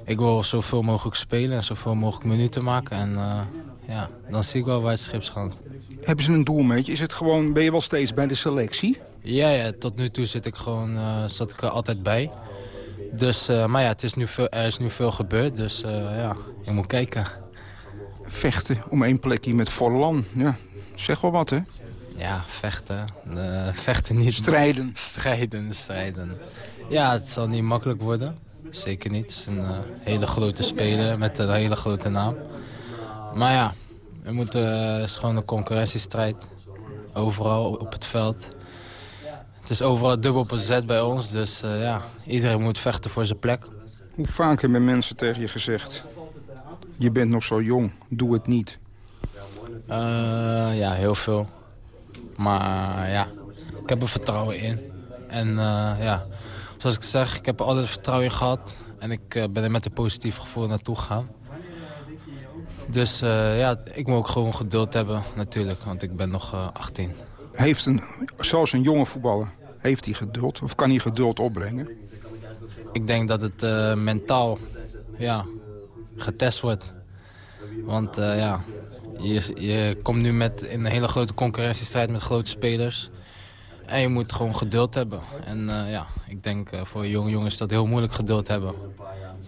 ik wil zoveel mogelijk spelen en zoveel mogelijk minuten maken. En ja, dan zie ik wel waar het schip gaat. Hebben ze een doel met je? Is het gewoon, ben je wel steeds bij de selectie? Ja, ja tot nu toe zit ik gewoon, zat ik er altijd bij. Dus, uh, maar ja, het is nu veel, er is nu veel gebeurd, dus uh, ja, je moet kijken. Vechten om één plekje met Forlan, ja, zeg wel wat, hè? Ja, vechten. Uh, vechten niet. Strijden. Strijden, strijden. Ja, het zal niet makkelijk worden. Zeker niet. Het is een hele grote speler met een hele grote naam. Maar ja, we moeten, het is gewoon een concurrentiestrijd. Overal op het veld. Het is overal dubbel bezet bij ons, dus ja, iedereen moet vechten voor zijn plek. Hoe vaak hebben mensen tegen je gezegd... je bent nog zo jong, doe het niet? ja, heel veel. Maar ja, ik heb er vertrouwen in. En ja, zoals ik zeg, ik heb er altijd vertrouwen in gehad. En ik ben er met een positief gevoel naartoe gegaan. Dus ja, ik moet ook gewoon geduld hebben natuurlijk, want ik ben nog uh, 18. Heeft een, zoals een jonge voetballer, heeft hij geduld? Of kan hij geduld opbrengen? Ik denk dat het uh, mentaal ja, getest wordt. Want ja, je, je komt nu met in een hele grote concurrentiestrijd met grote spelers. En je moet gewoon geduld hebben. En ja, ik denk voor jonge jongens dat heel moeilijk geduld hebben.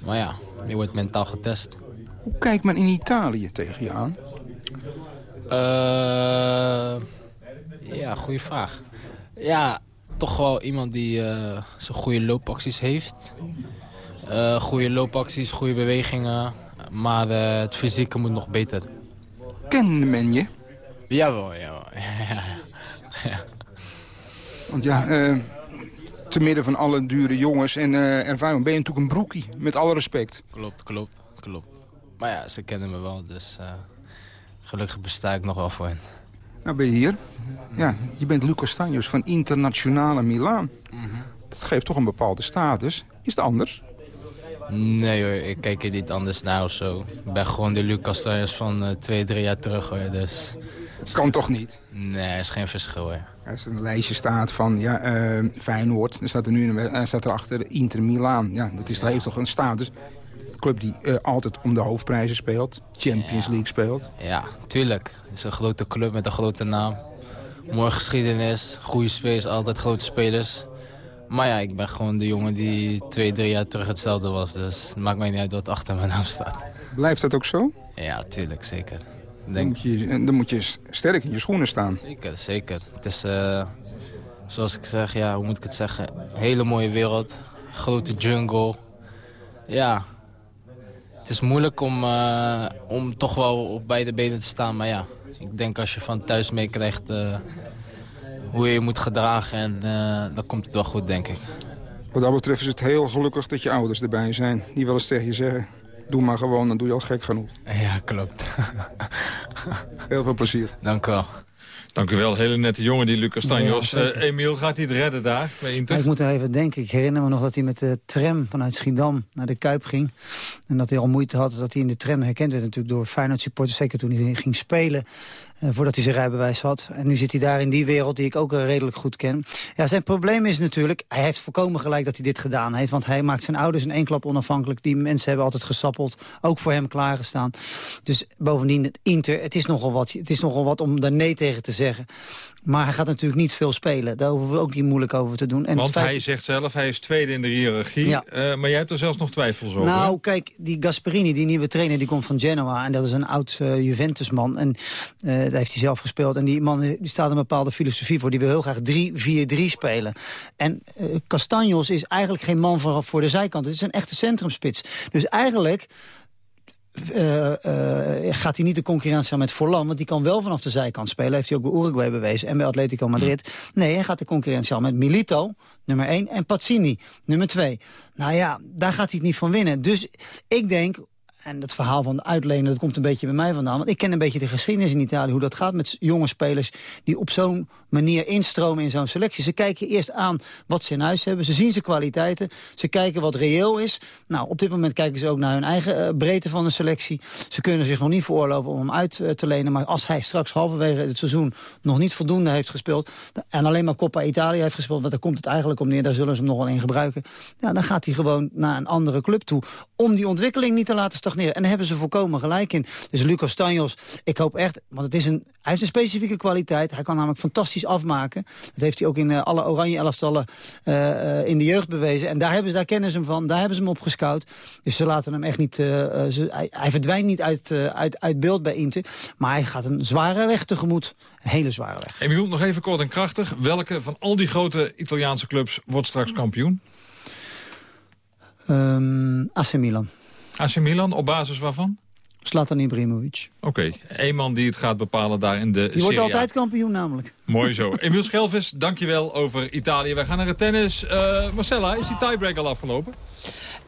Maar ja, je wordt mentaal getest. Hoe kijkt men in Italië tegen je aan? Uh, ja, goede vraag. Ja, toch wel iemand die uh, zo'n goede loopacties heeft. Uh, goede loopacties, goede bewegingen. Maar het fysieke moet nog beter. Kende men je? Jawel, jawel. ja. Want ja, te midden van alle dure jongens en ervaring ben je natuurlijk een broekie. Met alle respect. Klopt, klopt, klopt. Maar ja, ze kennen me wel, dus gelukkig besta ik nog wel voor hen. Nou ben je hier. Ja, je bent Lucas Stanjos van Internationale Milaan. Mm Dat geeft toch een bepaalde status. Is het anders? Nee hoor, ik kijk er niet anders naar of zo. Ik ben gewoon de Lucas Stanjos van uh, twee, drie jaar terug hoor, dus... Het kan toch niet? Nee, er is geen verschil hoor. Als er een lijstje staat van ja, uh, Feyenoord, dan staat er nu een, staat er achter Inter Milaan. Ja, dat is, dat heeft toch een status club die uh, altijd om de hoofdprijzen speelt. Champions League speelt. Ja, tuurlijk. Het is een grote club met een grote naam. Mooie geschiedenis, goede spelers, altijd grote spelers. Maar ja, ik ben gewoon de jongen die twee, drie jaar terug hetzelfde was. Dus het maakt mij niet uit wat achter mijn naam staat. Blijft dat ook zo? Ja, tuurlijk, zeker. Denk... Dan, moet je, dan moet je sterk in je schoenen staan. Zeker, zeker. Het is, uh, zoals ik zeg, ja, hoe moet ik het zeggen? Hele mooie wereld, grote jungle. Ja, het is moeilijk om, uh, om toch wel op beide benen te staan. Maar ja, ik denk als je van thuis meekrijgt uh, hoe je je moet gedragen... En, uh, dan komt het wel goed, denk ik. Wat dat betreft is het heel gelukkig dat je ouders erbij zijn. Die wel eens tegen je zeggen, doe maar gewoon, dan doe je al gek genoeg. Ja, klopt. heel veel plezier. Dank u wel. Dank u wel, hele nette jongen die Lucas Tanjos. Ja, uh, Emiel, gaat hij het redden daar bij Inter? ik moet er even denken. Ik herinner me nog dat hij met de tram vanuit Schiedam naar de Kuip ging. En dat hij al moeite had dat hij in de tram herkend werd natuurlijk door Feyenoord supporters. Zeker toen hij ging spelen. Uh, voordat hij zijn rijbewijs had. En nu zit hij daar in die wereld die ik ook redelijk goed ken. Ja, zijn probleem is natuurlijk, hij heeft volkomen gelijk dat hij dit gedaan heeft. Want hij maakt zijn ouders in één klap onafhankelijk. Die mensen hebben altijd gesappeld, ook voor hem klaargestaan. Dus bovendien, het Inter, het is nogal wat, het is nogal wat om daar nee tegen te zeggen. Maar hij gaat natuurlijk niet veel spelen. Daar hoeven we ook niet moeilijk over te doen. En Want hij zegt zelf, hij is tweede in de hiërarchie. Ja. Uh, maar jij hebt er zelfs nog twijfels over. Nou, kijk, die Gasperini, die nieuwe trainer, die komt van Genoa. En dat is een oud uh, Juventus-man. En uh, daar heeft hij zelf gespeeld. En die man die staat een bepaalde filosofie voor. Die wil heel graag 3-4-3 spelen. En Castanjos is eigenlijk geen man voor, voor de zijkant. Het is een echte centrumspits. Dus eigenlijk uh, uh, gaat hij niet de concurrentie aan met Forlan. Want die kan wel vanaf de zijkant spelen. Heeft hij ook bij Uruguay bewezen. En bij Atletico Madrid. Nee, hij gaat de concurrentie aan met Milito, nummer 1. En Pazzini, nummer 2. Nou ja, daar gaat hij het niet van winnen. Dus ik denk, en het verhaal van de uitlenen, dat komt een beetje bij mij vandaan. Want ik ken een beetje de geschiedenis in Italië. Hoe dat gaat met jonge spelers die op zo'n manier instromen in zo'n selectie. Ze kijken eerst aan wat ze in huis hebben. Ze zien zijn kwaliteiten. Ze kijken wat reëel is. Nou, op dit moment kijken ze ook naar hun eigen uh, breedte van de selectie. Ze kunnen zich nog niet veroorloven om hem uit uh, te lenen. Maar als hij straks halverwege het seizoen nog niet voldoende heeft gespeeld... en alleen maar Coppa Italia heeft gespeeld... want daar komt het eigenlijk om neer, daar zullen ze hem nog wel in gebruiken... Ja, dan gaat hij gewoon naar een andere club toe... om die ontwikkeling niet te laten stagneren. En daar hebben ze volkomen gelijk in. Dus Lucas Stanjos, ik hoop echt... want het is een, hij heeft een specifieke kwaliteit. Hij kan namelijk fantastisch afmaken. Dat heeft hij ook in uh, alle oranje elftallen uh, uh, in de jeugd bewezen. En daar, hebben, daar kennen ze hem van, daar hebben ze hem op gescout. Dus ze laten hem echt niet... Ze, hij, hij, verdwijnt niet uit, uit, uit beeld bij Inter. Maar hij gaat een zware weg tegemoet. Een hele zware weg. Emiel, nog even kort en krachtig. Welke van al die grote Italiaanse clubs wordt straks kampioen? Um, AC Milan. AC Milan, op basis waarvan? Zlatan Ibrahimovic. Oké, één man die het gaat bepalen daar in de wordt Serie A. altijd kampioen namelijk. Mooi zo. Emiel Schelvis, dankjewel over Italië. Wij gaan naar het tennis. Eh, Marcella, is die tiebreak al afgelopen?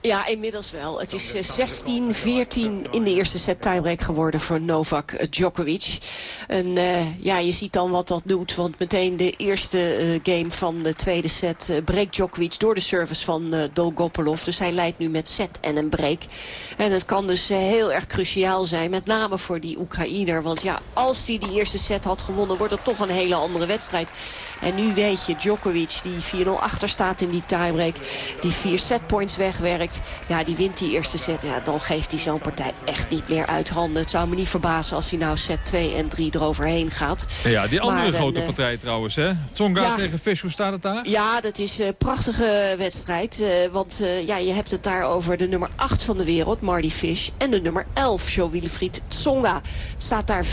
Ja, inmiddels wel. Het is eh, 16-14 in de eerste set tiebreak geworden voor Novak Djokovic. En eh, ja, je ziet dan wat dat doet. Want meteen de eerste eh, game van de tweede set eh, breekt Djokovic door de service van eh, Dolgopolov. Dus hij leidt nu met set en een break. En het kan dus eh, heel erg cruciaal zijn. Met name voor die Oekraïner. Want ja, als hij die eerste set had gewonnen, wordt het toch een hele andere wedstrijd. En nu weet je, Djokovic die 4-0 achter staat in die tiebreak. Die vier setpoints wegwerkt. Ja, die wint die eerste set. Ja, dan geeft hij zo'n partij echt niet meer uit handen. Het zou me niet verbazen als hij nou set 2 en 3 eroverheen gaat. Ja, die andere Maar grote eh, partij trouwens, hè? Tsonga ja. tegen Fish, hoe staat het daar? Ja, dat is een prachtige wedstrijd. eh, want eh, ja, je hebt het daar over de nummer 8 van de wereld, Marty Fish. En de nummer 11, Jo-Wilfried Tsonga. Het staat daar 5-4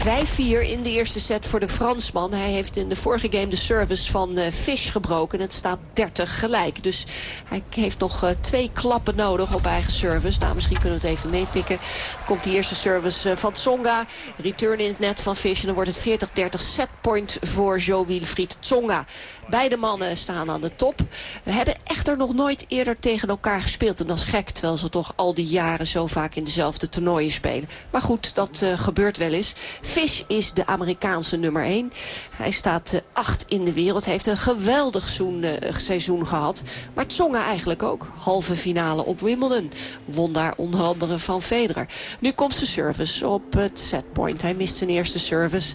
in de eerste set voor de Fransman. Hij heeft in de vorige game de service van eh, Fish gebroken. Het staat 30 gelijk. Dus hij heeft nog eh, twee klappen nodig op eigen service. Nou, misschien kunnen we het even meepikken. Komt die eerste service eh, van Tsonga. Return in het net van Fish. En dan wordt het 40-30 setpoint voor Jo-Wilfried Tsonga. Beide mannen staan aan de top. We hebben echter nog nooit eerder tegen elkaar gespeeld. En dat is gek, terwijl ze toch al die jaren zo vaak in dezelfde toernooien spelen. Maar goed, dat eh, gebeurt wel eens. Fish is de Amerikaanse nummer 1. Hij staat 8 in de wereld. Heeft een geweldig eh, seizoen gehad. Maar Tsonga eigenlijk ook. Halve finale op Wimbledon. Won daar onder andere van Federer. Nu komt zijn service op het setpoint. Hij mist zijn eerste service.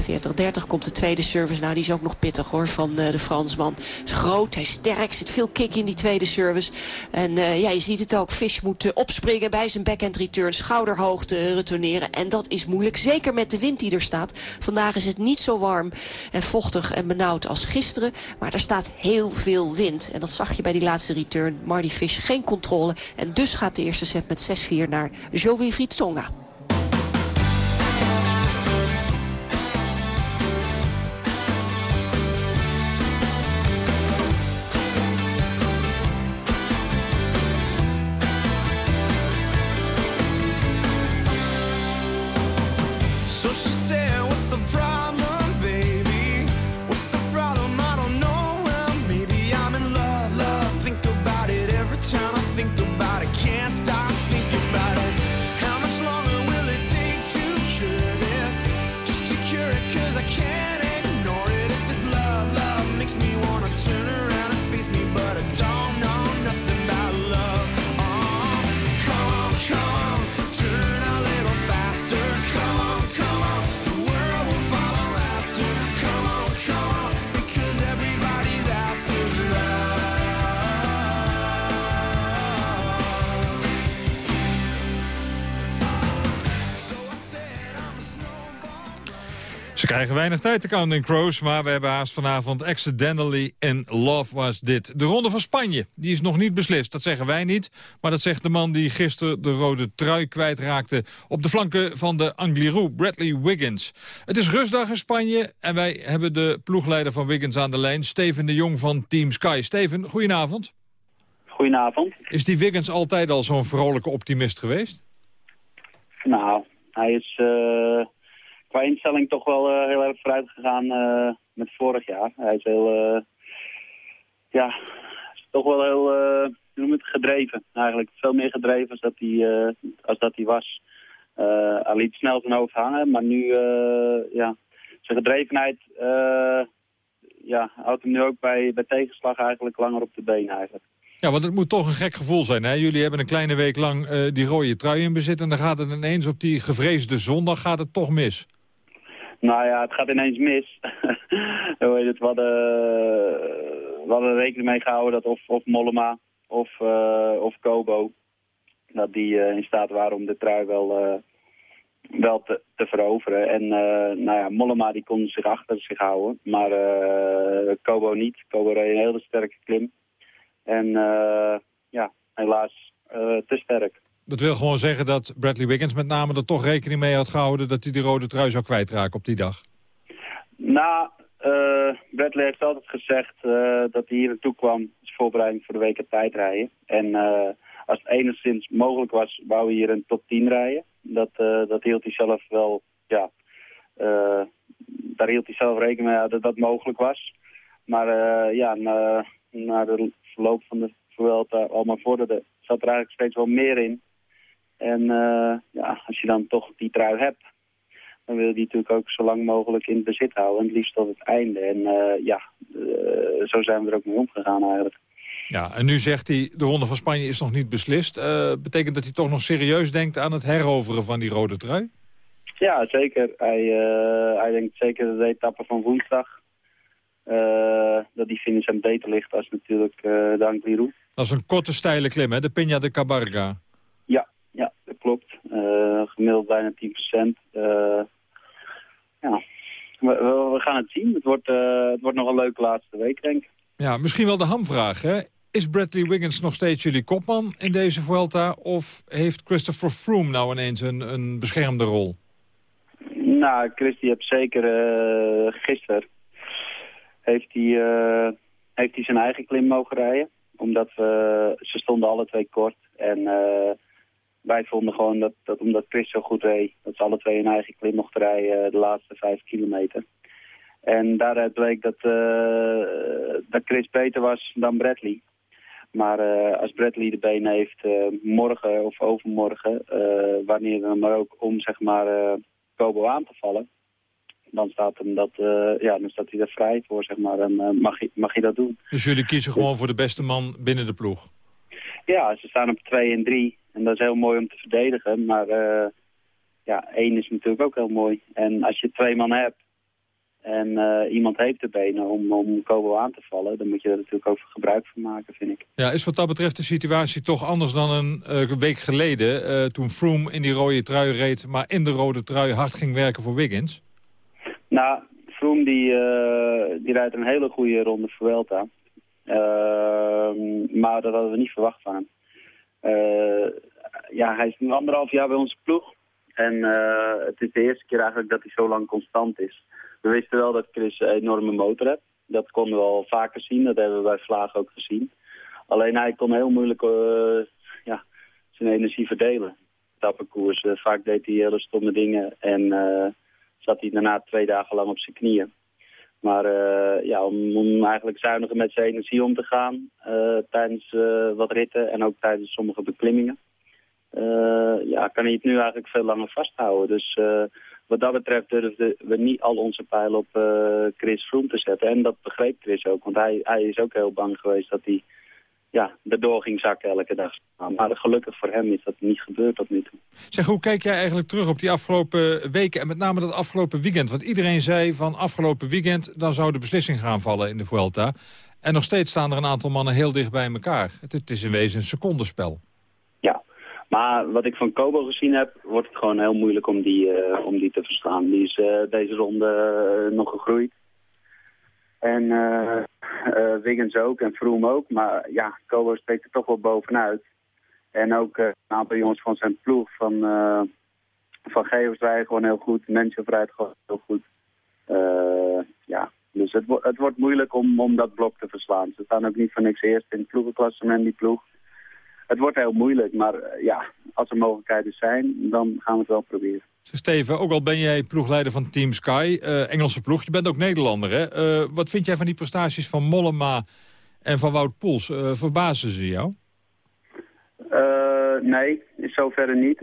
40-30 komt de tweede service. Nou, die is ook nog pittig hoor, van eh, de Fransman. Is groot, hij is sterk, zit veel kick in die tweede service. En eh, ja, je ziet het ook. Fish moet eh, opspringen bij zijn backhand return. Schouderhoogte retourneren. En dat is moeilijk, zeker met de wind die er staat. Vandaag is het niet zo warm en vochtig en benauwd als gisteren. Maar er staat heel veel wind. En dat zag je bij die laatste return. Marty Fish geen controle. En dus gaat de eerste set met 6-4 naar Jo-Wilfried Tsonga. Krijgen weinig tijd, de Counting Crows, maar we hebben haast vanavond Accidentally in Love was dit. De ronde van Spanje, die is nog niet beslist. Dat zeggen wij niet, maar dat zegt de man die gisteren de rode trui kwijtraakte... op de flanken van de Angliru, Bradley Wiggins. Het is rustdag in Spanje en wij hebben de ploegleider van Wiggins aan de lijn... Steven de Jong van Team Sky. Steven, goedenavond. Goedenavond. Is die Wiggins altijd al zo'n vrolijke optimist geweest? Nou, hij is eh, qua instelling toch wel eh, heel erg vooruit gegaan eh, met vorig jaar. Hij is heel, eh, ja, toch wel heel, noem het, gedreven. Eigenlijk veel meer gedreven als dat hij, als dat hij was. Hij liet snel zijn hoofd hangen, maar nu, ja, zijn gedrevenheid, ja, houdt hem nu ook bij, bij tegenslag eigenlijk langer op de been eigenlijk. Ja, want het moet toch een gek gevoel zijn. Hè? Jullie hebben een kleine week lang die rode trui in bezit... en dan gaat het ineens op die gevreesde zondag gaat het toch mis. Nou ja, het gaat ineens mis. Het, we, hadden, we hadden rekening mee gehouden dat of, of Mollema of, eh, of Kobo... dat die eh, in staat waren om de trui wel, eh, wel te, te veroveren. En eh, nou ja, Mollema die kon zich achter zich houden, maar eh, Kobo niet. Kobo reed een hele sterke klim. En eh, ja, helaas eh, te sterk. Dat wil gewoon zeggen dat Bradley Wiggins met name er toch rekening mee had gehouden... dat hij die rode trui zou kwijtraken op die dag. Nou, eh, Bradley heeft altijd gezegd eh, dat hij hier naartoe kwam als voorbereiding voor de weken tijdrijden. En eh, als het enigszins mogelijk was, wou hij hier een top 10 rijden. Dat, dat hield hij zelf wel, ja, daar hield hij zelf rekening mee dat dat mogelijk was. Maar ja, na, na de verloop van de Vuelta allemaal vorderde, zat er eigenlijk steeds wel meer in. En eh, ja, als je dan toch die trui hebt, dan wil je die natuurlijk ook zo lang mogelijk in bezit houden. En het liefst tot het einde. En eh, ja, eh, zo zijn we er ook mee omgegaan eigenlijk. Ja, en nu zegt hij, de Ronde van Spanje is nog niet beslist. Betekent dat hij toch nog serieus denkt aan het heroveren van die rode trui? Ja, zeker. Hij, hij denkt zeker dat de etappe van woensdag... dat die finish hem beter ligt als natuurlijk de Angliru. Dat is een korte, steile klim, hè? De Peña de Cabarga. Ja, ja, dat klopt. Eh, gemiddeld bijna 10 procent. ja, we, gaan het zien. Het wordt, eh, het wordt nog een leuke laatste week, denk ik. Ja, misschien wel de hamvraag, hè? Is Bradley Wiggins nog steeds jullie kopman in deze Vuelta? Of heeft Christopher Froome nou ineens een, een beschermde rol? Nou, Chris, die heeft zeker eh gisteren heeft hij, eh, heeft hij zijn eigen klim mogen rijden. Omdat we, ze stonden alle twee kort. En eh, wij vonden gewoon dat, dat omdat Chris zo goed reed, dat ze alle twee een eigen klim mochten rijden eh, de laatste vijf kilometer. En daaruit bleek dat, eh, dat Chris beter was dan Bradley. Maar eh, als Bradley de benen heeft morgen of overmorgen, wanneer dan maar ook om zeg maar Kobo aan te vallen, dan staat, hem dat, ja, dan staat hij er vrij voor, zeg maar. En eh, mag, hij, mag hij dat doen. Dus jullie kiezen gewoon voor de beste man binnen de ploeg? Ja, ze staan op 2 en 3. En dat is heel mooi om te verdedigen. Maar eh, ja, één is natuurlijk ook heel mooi. En als je twee man hebt en eh, iemand heeft de benen om, om Kobo aan te vallen... dan moet je er natuurlijk ook gebruik van maken, vind ik. Ja, is wat dat betreft de situatie toch anders dan een eh, week geleden... toen Froome in die rode trui reed, maar in de rode trui hard ging werken voor Wiggins? Nou, Froome die, die rijdt een hele goede ronde Vuelta. Ehm maar dat hadden we niet verwacht van hem. Eh, ja, hij is nu anderhalf jaar bij onze ploeg. En eh, het is de eerste keer eigenlijk dat hij zo lang constant is. We wisten wel dat Chris een enorme motor heeft. Dat konden we al vaker zien. Dat hebben we bij Vlaag ook gezien. Alleen hij kon heel moeilijk eh, ja, zijn energie verdelen. Tappenkoers. Eh, vaak deed hij hele stomme dingen. En zat hij daarna twee dagen lang op zijn knieën. Maar eh, ja, om, eigenlijk zuiniger met zijn energie om te gaan eh, tijdens eh, wat ritten en ook tijdens sommige beklimmingen, ja, kan hij het nu eigenlijk veel langer vasthouden. Dus wat dat betreft durfden we niet al onze pijlen op Chris Froome te zetten. En dat begreep Chris ook, want hij, hij is ook heel bang geweest dat hij ja, erdoor ging zakken elke dag. Maar gelukkig voor hem is dat niet gebeurd tot nu toe. Zeg, hoe kijk jij eigenlijk terug op die afgelopen weken... en met name dat afgelopen weekend? Want iedereen zei van afgelopen weekend... dan zou de beslissing gaan vallen in de Vuelta. En nog steeds staan er een aantal mannen heel dicht bij elkaar. Het, het is in wezen een secondenspel. Ja, maar wat ik van Kobo gezien heb, wordt het gewoon heel moeilijk om die, eh, om die te verslaan. Die is eh, deze ronde eh, nog gegroeid. En eh, Wiggins ook en Froome ook. Maar ja, Kobo steekt er toch wel bovenuit. En ook eh, een aantal jongens van zijn ploeg, van, van Gevers gewoon heel goed. Mensen rijden gewoon heel goed. Ja, dus het, wo- het wordt moeilijk om, om dat blok te verslaan. Ze staan ook niet voor niks eerst in het ploegenklassement, die ploeg. Het wordt heel moeilijk, maar ja, als er mogelijkheden zijn, dan gaan we het wel proberen. Steven, ook al ben jij ploegleider van Team Sky, eh, Engelse ploeg... je bent ook Nederlander, hè? Eh, wat vind jij van die prestaties van Mollema en van Wout Poels? Eh, verbazen ze jou? Nee, in zoverre niet.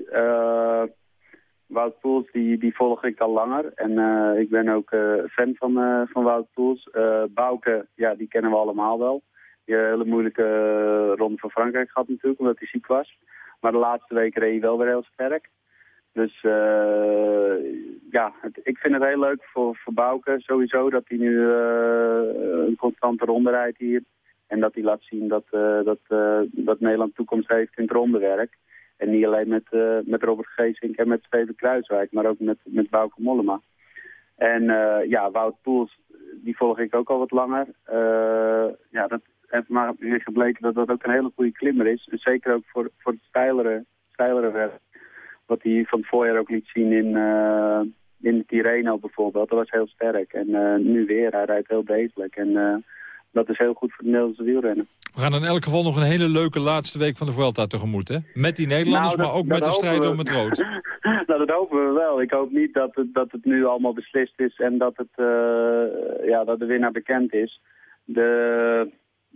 Wout Poels, die, die volg ik al langer. En ik ben ook fan van, van Wout Poels. Bouke, ja, die kennen we allemaal wel. Die een hele moeilijke ronde van Frankrijk gehad natuurlijk, omdat hij ziek was. Maar de laatste weken reed hij wel weer heel sterk. Dus eh, ja, ik vind het heel leuk voor, voor Bouke sowieso dat hij nu eh, een constante ronde rijdt hier. En dat hij laat zien dat, eh, dat, dat Nederland toekomst heeft in het rondewerk. En niet alleen met, met Robert Geesink en met Steven Kruiswijk, maar ook met, met Bouke Mollema. En ja, Wout Poels, die volg ik ook al wat langer. Ja, dat heeft maar gebleken dat dat ook een hele goede klimmer is. En zeker ook voor, voor het steilere, steilere werk. Wat hij van het voorjaar ook liet zien in, eh in Tirreno bijvoorbeeld. Dat was heel sterk. En eh, nu weer, hij rijdt heel degelijk. En eh, dat is heel goed voor de Nederlandse wielrennen. We gaan in elk geval nog een hele leuke laatste week van de Vuelta tegemoet, hè? Met die Nederlanders, Nou, dat- maar ook met de strijd om het rood. nou, dat hopen we wel. Ik hoop niet dat het, dat het nu allemaal beslist is en dat, het, ja, dat de winnaar bekend is. De,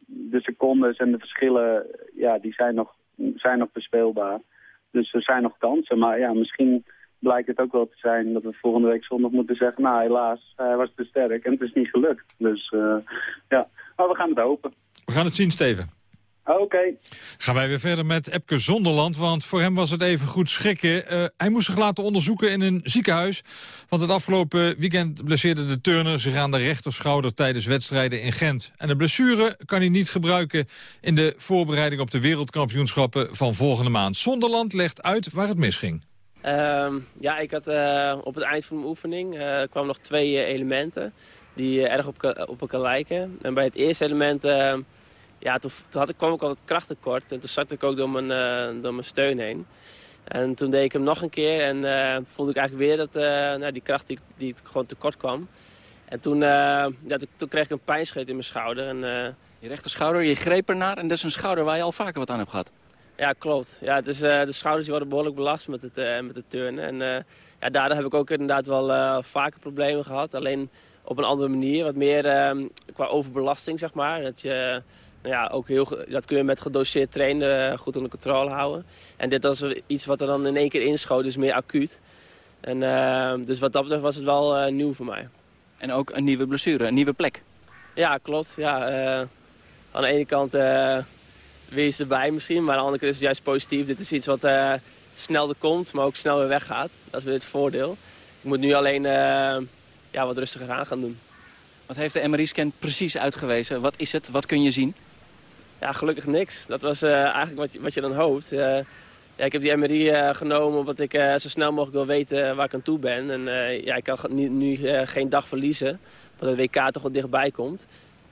de secondes en de verschillen, ja, die zijn nog, zijn nog bespeelbaar. Dus er zijn nog kansen. Maar ja, misschien blijkt het ook wel te zijn dat we volgende week zondag moeten zeggen... nou, helaas, hij was te sterk en het is niet gelukt. Dus eh, ja, maar we gaan het hopen. We gaan het zien, Steven. Oké. Gaan wij weer verder met Epke Zonderland, want voor hem was het even goed schrikken. Eh, hij moest zich laten onderzoeken in een ziekenhuis. Want het afgelopen weekend blesseerde de turner zich aan de rechterschouder tijdens wedstrijden in Gent. En de blessure kan hij niet gebruiken in de voorbereiding op de wereldkampioenschappen van volgende maand. Zonderland legt uit waar het misging. Ehm, ja, ik had eh, op het eind van mijn oefening eh, kwamen nog twee elementen die erg op, op elkaar lijken. En bij het eerste element eh, ja, toen, toen had ik, kwam ik al het krachttekort en toen zakte ik ook door mijn, eh, door mijn steun heen. En toen deed ik hem nog een keer en eh, voelde ik eigenlijk weer dat, eh, nou, die kracht die, die gewoon tekort kwam. En toen, ja, toen, toen kreeg ik een pijnscheet in mijn schouder. En, Je rechterschouder, je greep ernaar en dat is een schouder waar je al vaker wat aan hebt gehad. Ja, klopt. Ja, het is, de schouders die worden behoorlijk belast met het, eh, met het turnen. En ja, daardoor heb ik ook inderdaad wel vaker problemen gehad. Alleen op een andere manier. Wat meer eh, qua overbelasting, zeg maar. Dat, je, ja, ook heel, dat kun je met gedoseerd trainen eh, goed onder controle houden. En dit was iets wat er dan in één keer inschoot, dus meer acuut. En, eh, dus wat dat betreft was het wel eh, nieuw voor mij. En ook een nieuwe blessure, een nieuwe plek. Ja, klopt. Ja, eh, aan de ene kant eh wees erbij misschien, maar aan de andere kant is het juist positief. Dit is iets wat snel er komt, maar ook snel weer weggaat. Dat is weer het voordeel. Ik moet nu alleen ja, wat rustiger aan gaan doen. Wat heeft de MRI-scan precies uitgewezen? Wat is het? Wat kun je zien? Ja, gelukkig niks. Dat was eh, eigenlijk wat je, wat je dan hoopt. Eh, ja, ik heb die MRI eh, genomen omdat ik zo snel mogelijk wil weten waar ik aan toe ben. En ja, ik kan nu, nu geen dag verliezen, omdat de WK toch wel dichtbij komt.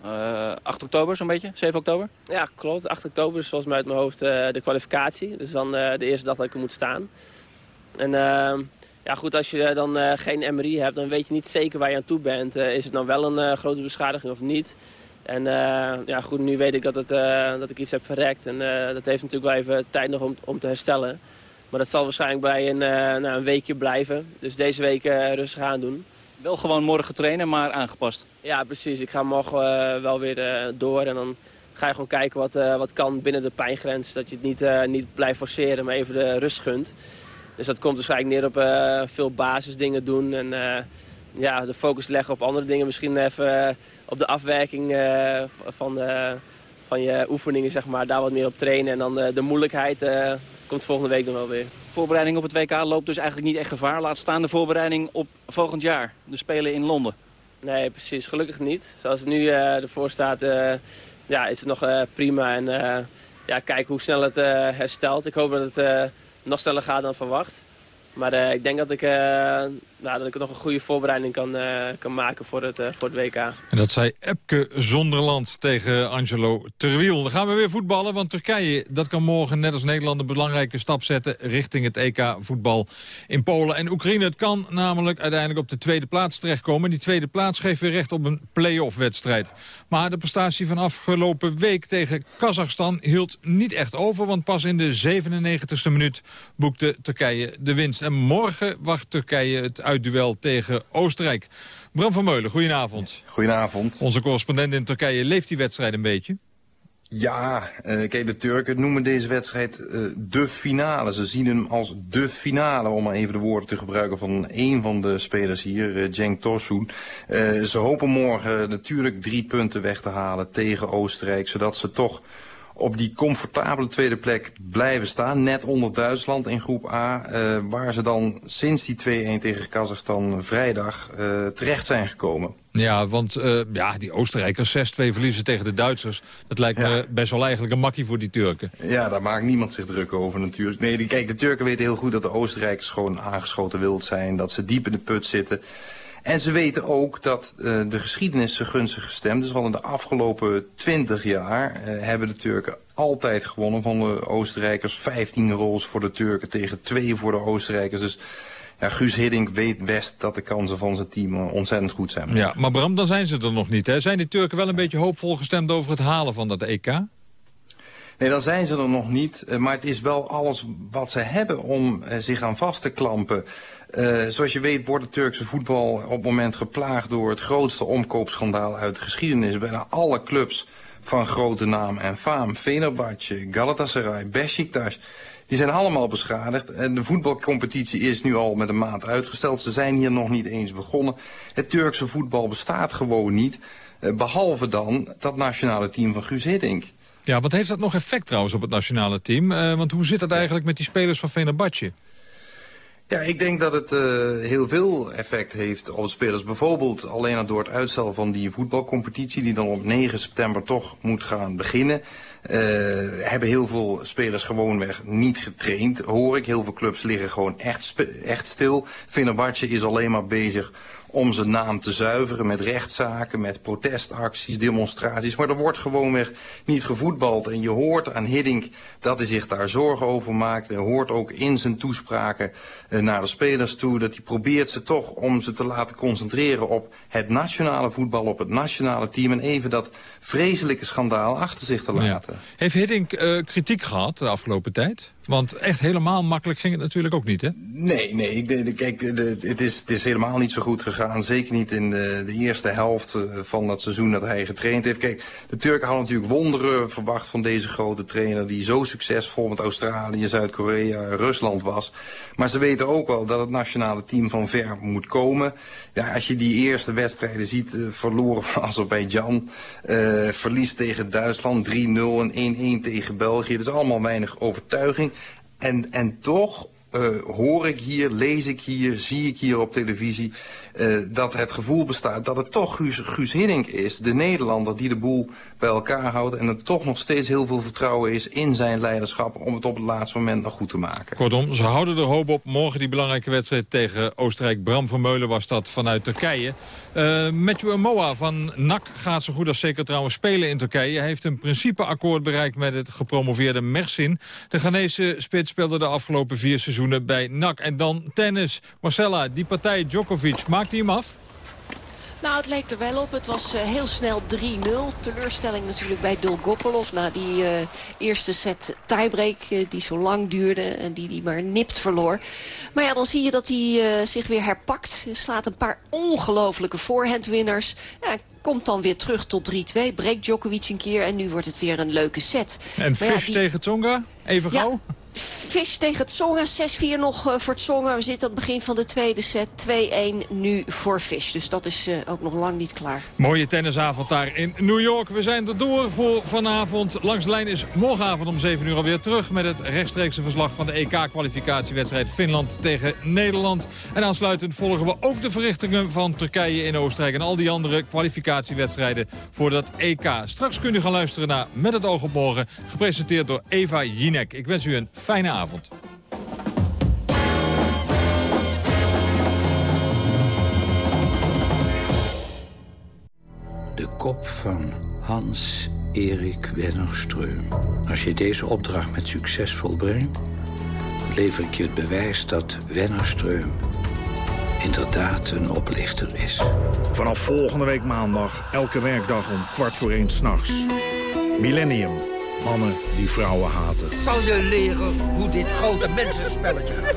Eh 8 oktober zo'n beetje? 7 oktober? Ja, klopt. 8 oktober is volgens mij uit mijn hoofd de kwalificatie. Dus dan de eerste dag dat ik er moet staan. En ehm, ja, goed, als je dan geen MRI hebt, dan weet je niet zeker waar je aan toe bent. Is het nou wel een grote beschadiging of niet? En eh, ja, goed, nu weet ik dat, het, eh, dat ik iets heb verrekt. En eh, dat heeft natuurlijk wel even tijd nog om, om te herstellen. Maar dat zal waarschijnlijk bij een, nou, een weekje blijven. Dus deze week rustig aan doen. Wel gewoon morgen trainen, maar aangepast. Ja, precies. Ik ga morgen wel weer door en dan ga je gewoon kijken wat, wat kan binnen de pijngrens. Dat je het niet, niet blijft forceren, maar even de rust gunt. Dus dat komt waarschijnlijk neer op veel basisdingen doen en ja, de focus leggen op andere dingen. Misschien even eh, op de afwerking eh, van, de, van je oefeningen, zeg maar, daar wat meer op trainen. En dan eh, de moeilijkheid eh, komt volgende week nog wel weer. Voorbereiding op het WK loopt dus eigenlijk niet echt gevaar. Laat staan de voorbereiding op volgend jaar. De Spelen in Londen. Nee, precies. Gelukkig niet. Zoals het nu eh, ervoor staat, eh, ja, is het nog eh, prima. En eh, ja, kijken hoe snel het eh, herstelt. Ik hoop dat het eh, nog sneller gaat dan verwacht. Maar eh, ik denk dat ik, eh, nou, dat ik nog een goede voorbereiding kan, eh, kan maken voor het, eh, voor het WK. En dat zei Epke Zonderland tegen Angelo Terwiel. Dan gaan we weer voetballen, want Turkije dat kan morgen net als Nederland een belangrijke stap zetten richting het EK voetbal in Polen. En Oekraïne het kan namelijk uiteindelijk op de tweede plaats terechtkomen. Die tweede plaats geeft weer recht op een play-off wedstrijd. Maar de prestatie van afgelopen week tegen Kazachstan hield niet echt over, want pas in de 97e minuut boekte Turkije de winst. En morgen wacht Turkije het uitduel tegen Oostenrijk. Bram van Meulen, goedenavond. Goedenavond. Onze correspondent in Turkije leeft die wedstrijd een beetje. Ja, eh, kijk, de Turken noemen deze wedstrijd eh, de finale. Ze zien hem als de finale, om maar even de woorden te gebruiken van een van de spelers hier, eh, Cenk Tosun. Ze hopen morgen natuurlijk drie punten weg te halen tegen Oostenrijk, zodat ze toch op die comfortabele tweede plek blijven staan. Net onder Duitsland in groep A, eh, waar ze dan sinds die 2-1 tegen Kazachstan vrijdag eh, terecht zijn gekomen. Ja, want eh, ja, die Oostenrijkers 6-2 verliezen tegen de Duitsers. Dat lijkt me best wel eigenlijk een makkie voor die Turken. Ja, daar maakt niemand zich druk over natuurlijk. Nee, die, kijk, de Turken weten heel goed dat de Oostenrijkers gewoon aangeschoten wild zijn. Dat ze diep in de put zitten. En ze weten ook dat eh, de geschiedenis ze gunstig gestemd is. Want in de afgelopen 20 jaar eh, hebben de Turken altijd gewonnen van de Oostenrijkers. 15 rolls voor de Turken tegen 2 voor de Oostenrijkers. Dus ja, Guus Hiddink weet best dat de kansen van zijn team eh, ontzettend goed zijn. Ja, maar Bram, dan zijn ze er nog niet. Hè? Zijn die Turken wel een beetje hoopvol gestemd over het halen van dat EK? Nee, dan zijn ze er nog niet. eh, Maar het is wel alles wat ze hebben om eh, zich aan vast te klampen. Eh, zoals je weet wordt het Turkse voetbal op het moment geplaagd door het grootste omkoopschandaal uit de geschiedenis. Bijna alle clubs van grote naam en faam, Fenerbahce, Galatasaray, Besiktas, die zijn allemaal beschadigd. En de voetbalcompetitie is nu al met een maand uitgesteld. Ze zijn hier nog niet eens begonnen. Het Turkse voetbal bestaat gewoon niet. eh, Behalve dan dat nationale team van Guus Hiddink. Ja, wat heeft dat nog effect trouwens op het nationale team? Eh, want hoe zit dat eigenlijk met die spelers van Fenerbahce? Ja, ik denk dat het eh, heel veel effect heeft op de spelers. Bijvoorbeeld alleen al door het uitstel van die voetbalcompetitie... die dan op 9 september toch moet gaan beginnen... eh, hebben heel veel spelers gewoonweg niet getraind, hoor ik. Heel veel clubs liggen gewoon echt, echt stil. Fenerbahce is alleen maar bezig om zijn naam te zuiveren met rechtszaken, met protestacties, demonstraties. Maar er wordt gewoonweg niet gevoetbald. En je hoort aan Hiddink dat hij zich daar zorgen over maakt. Je hoort ook in zijn toespraken eh, naar de spelers toe... dat hij probeert ze toch om ze te laten concentreren op het nationale voetbal... op het nationale team en even dat vreselijke schandaal achter zich te laten. Heeft Hiddink eh, kritiek gehad de afgelopen tijd? Want echt helemaal makkelijk ging het natuurlijk ook niet, hè? Nee, nee. Ik, kijk, het, is, het is helemaal niet zo goed gegaan. Zeker niet in de, de eerste helft eh, van dat seizoen dat hij getraind heeft. Kijk, de Turken hadden natuurlijk wonderen verwacht van deze grote trainer... die zo succesvol met Australië, Zuid-Korea, Rusland was. Maar ze weten ook wel dat het nationale team van ver moet komen. Ja, als je die eerste wedstrijden ziet, eh, verloren van Azerbeidzjan... eh verlies tegen Duitsland, 3-0 en 1-1 tegen België. Het is allemaal weinig overtuiging. En, en toch eh, hoor ik hier, lees ik hier, zie ik hier op televisie... eh, dat het gevoel bestaat dat het toch Guus, Guus is. De Nederlander die de boel bij elkaar houdt... en er toch nog steeds heel veel vertrouwen is in zijn leiderschap... om het op het laatste moment nog goed te maken. Kortom, ze houden er hoop op. Morgen die belangrijke wedstrijd tegen Oostenrijk. Bram van Meulen was dat vanuit Turkije. Eh Matthew Moa van NAC gaat zo goed als zeker trouwens spelen in Turkije. Hij heeft een principeakkoord bereikt met het gepromoveerde Mersin. De Ghanese spits speelde de afgelopen vier seizoenen bij NAC. En dan tennis. Marcella, die partij Djokovic, maakt hij hem af? Nou, het leek er wel op. Het was eh, heel snel 3-0. Teleurstelling natuurlijk bij Dolgopolov. Na die eh, eerste set tiebreak eh, die zo lang duurde en die die maar nipt verloor. Maar ja, dan zie je dat hij zich weer herpakt. Slaat een paar ongelofelijke forehandwinners. Ja, komt dan weer terug tot 3-2. Breekt Djokovic een keer en nu wordt het weer een leuke set. En Maar ja, Fish die- tegen Tsonga? Even Ja. gauw? Fish tegen Tsonga, 6-4 nog eh, voor Tsonga. We zitten aan het begin van de tweede set. 2-1 nu voor Fish. Dus dat is eh, ook nog lang niet klaar. Mooie tennisavond daar in New York. We zijn er door voor vanavond. Langs de lijn is morgenavond om 7 uur alweer terug... met het rechtstreekse verslag van de EK-kwalificatiewedstrijd Finland tegen Nederland. En aansluitend volgen we ook de verrichtingen van Turkije in Oostenrijk... en al die andere kwalificatiewedstrijden voor dat EK. Straks kunt u gaan luisteren naar Met het oog op morgen... gepresenteerd door Eva Jinek. Ik wens u een fijne avond. De kop van Hans-Erik Wennerstreum. Als je deze opdracht met succes volbrengt... lever ik je het bewijs dat Wennerstreum inderdaad een oplichter is. Vanaf volgende week maandag, elke werkdag om kwart voor één s'nachts. Millennium. Mannen die vrouwen haten. zal je leren hoe dit grote mensenspelletje gaat.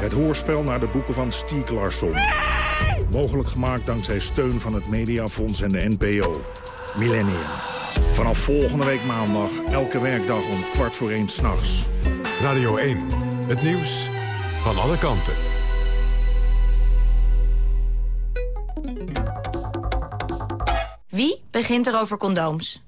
Het hoorspel naar de boeken van Stieg Larsson. Mogelijk gemaakt dankzij steun van het Mediafonds en de NPO. Millennium. Vanaf volgende week maandag, elke werkdag om kwart voor één s'nachts. Radio 1. Het nieuws van alle kanten. Wie begint er over condooms?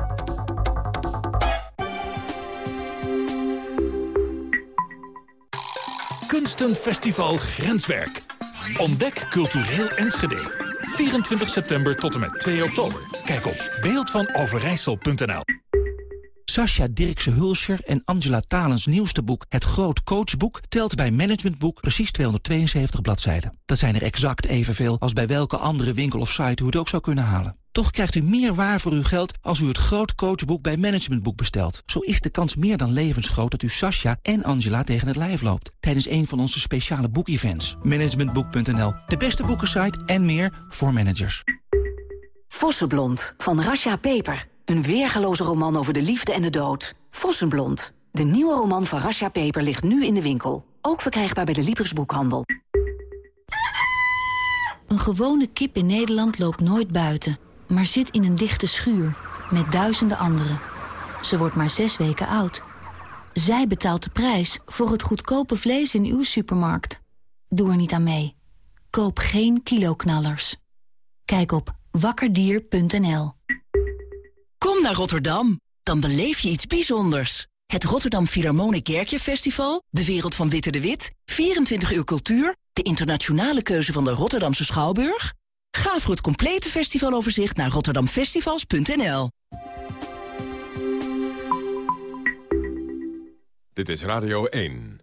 Kunstenfestival Grenswerk. Ontdek cultureel Enschede. 24 september tot en met 2 oktober. Kijk op beeldvanoverijssel.nl. Sascha Dirkse Hulscher en Angela Talens nieuwste boek... Het Groot Coachboek telt bij Managementboek precies 272 bladzijden. Dat zijn er exact evenveel als bij welke andere winkel of site u het ook zou kunnen halen. Toch krijgt u meer waar voor uw geld als u het Groot Coachboek bij Managementboek bestelt. Zo is de kans meer dan levensgroot dat u Sascha en Angela tegen het lijf loopt... tijdens een van onze speciale boekevents. Managementboek.nl, de beste boekensite en meer voor managers. Vossenblond van Rasha Peper. Een weergeloze roman over de liefde en de dood. Vossenblond. De nieuwe roman van Rasha Peper ligt nu in de winkel. Ook verkrijgbaar bij de Libris Boekhandel. Een gewone kip in Nederland loopt nooit buiten, maar zit in een dichte schuur met duizenden anderen. Ze wordt maar zes weken oud. Zij betaalt de prijs voor het goedkope vlees in uw supermarkt. Doe er niet aan mee. Koop geen kiloknallers. Kijk op wakkerdier.nl. Kom naar Rotterdam, dan beleef je iets bijzonders. Het Rotterdam Philharmonic Kerkje Festival, de wereld van Witte de Wit, 24 uur cultuur, de internationale keuze van de Rotterdamse Schouwburg. Ga voor het complete festivaloverzicht naar rotterdamfestivals.nl. Dit is Radio 1.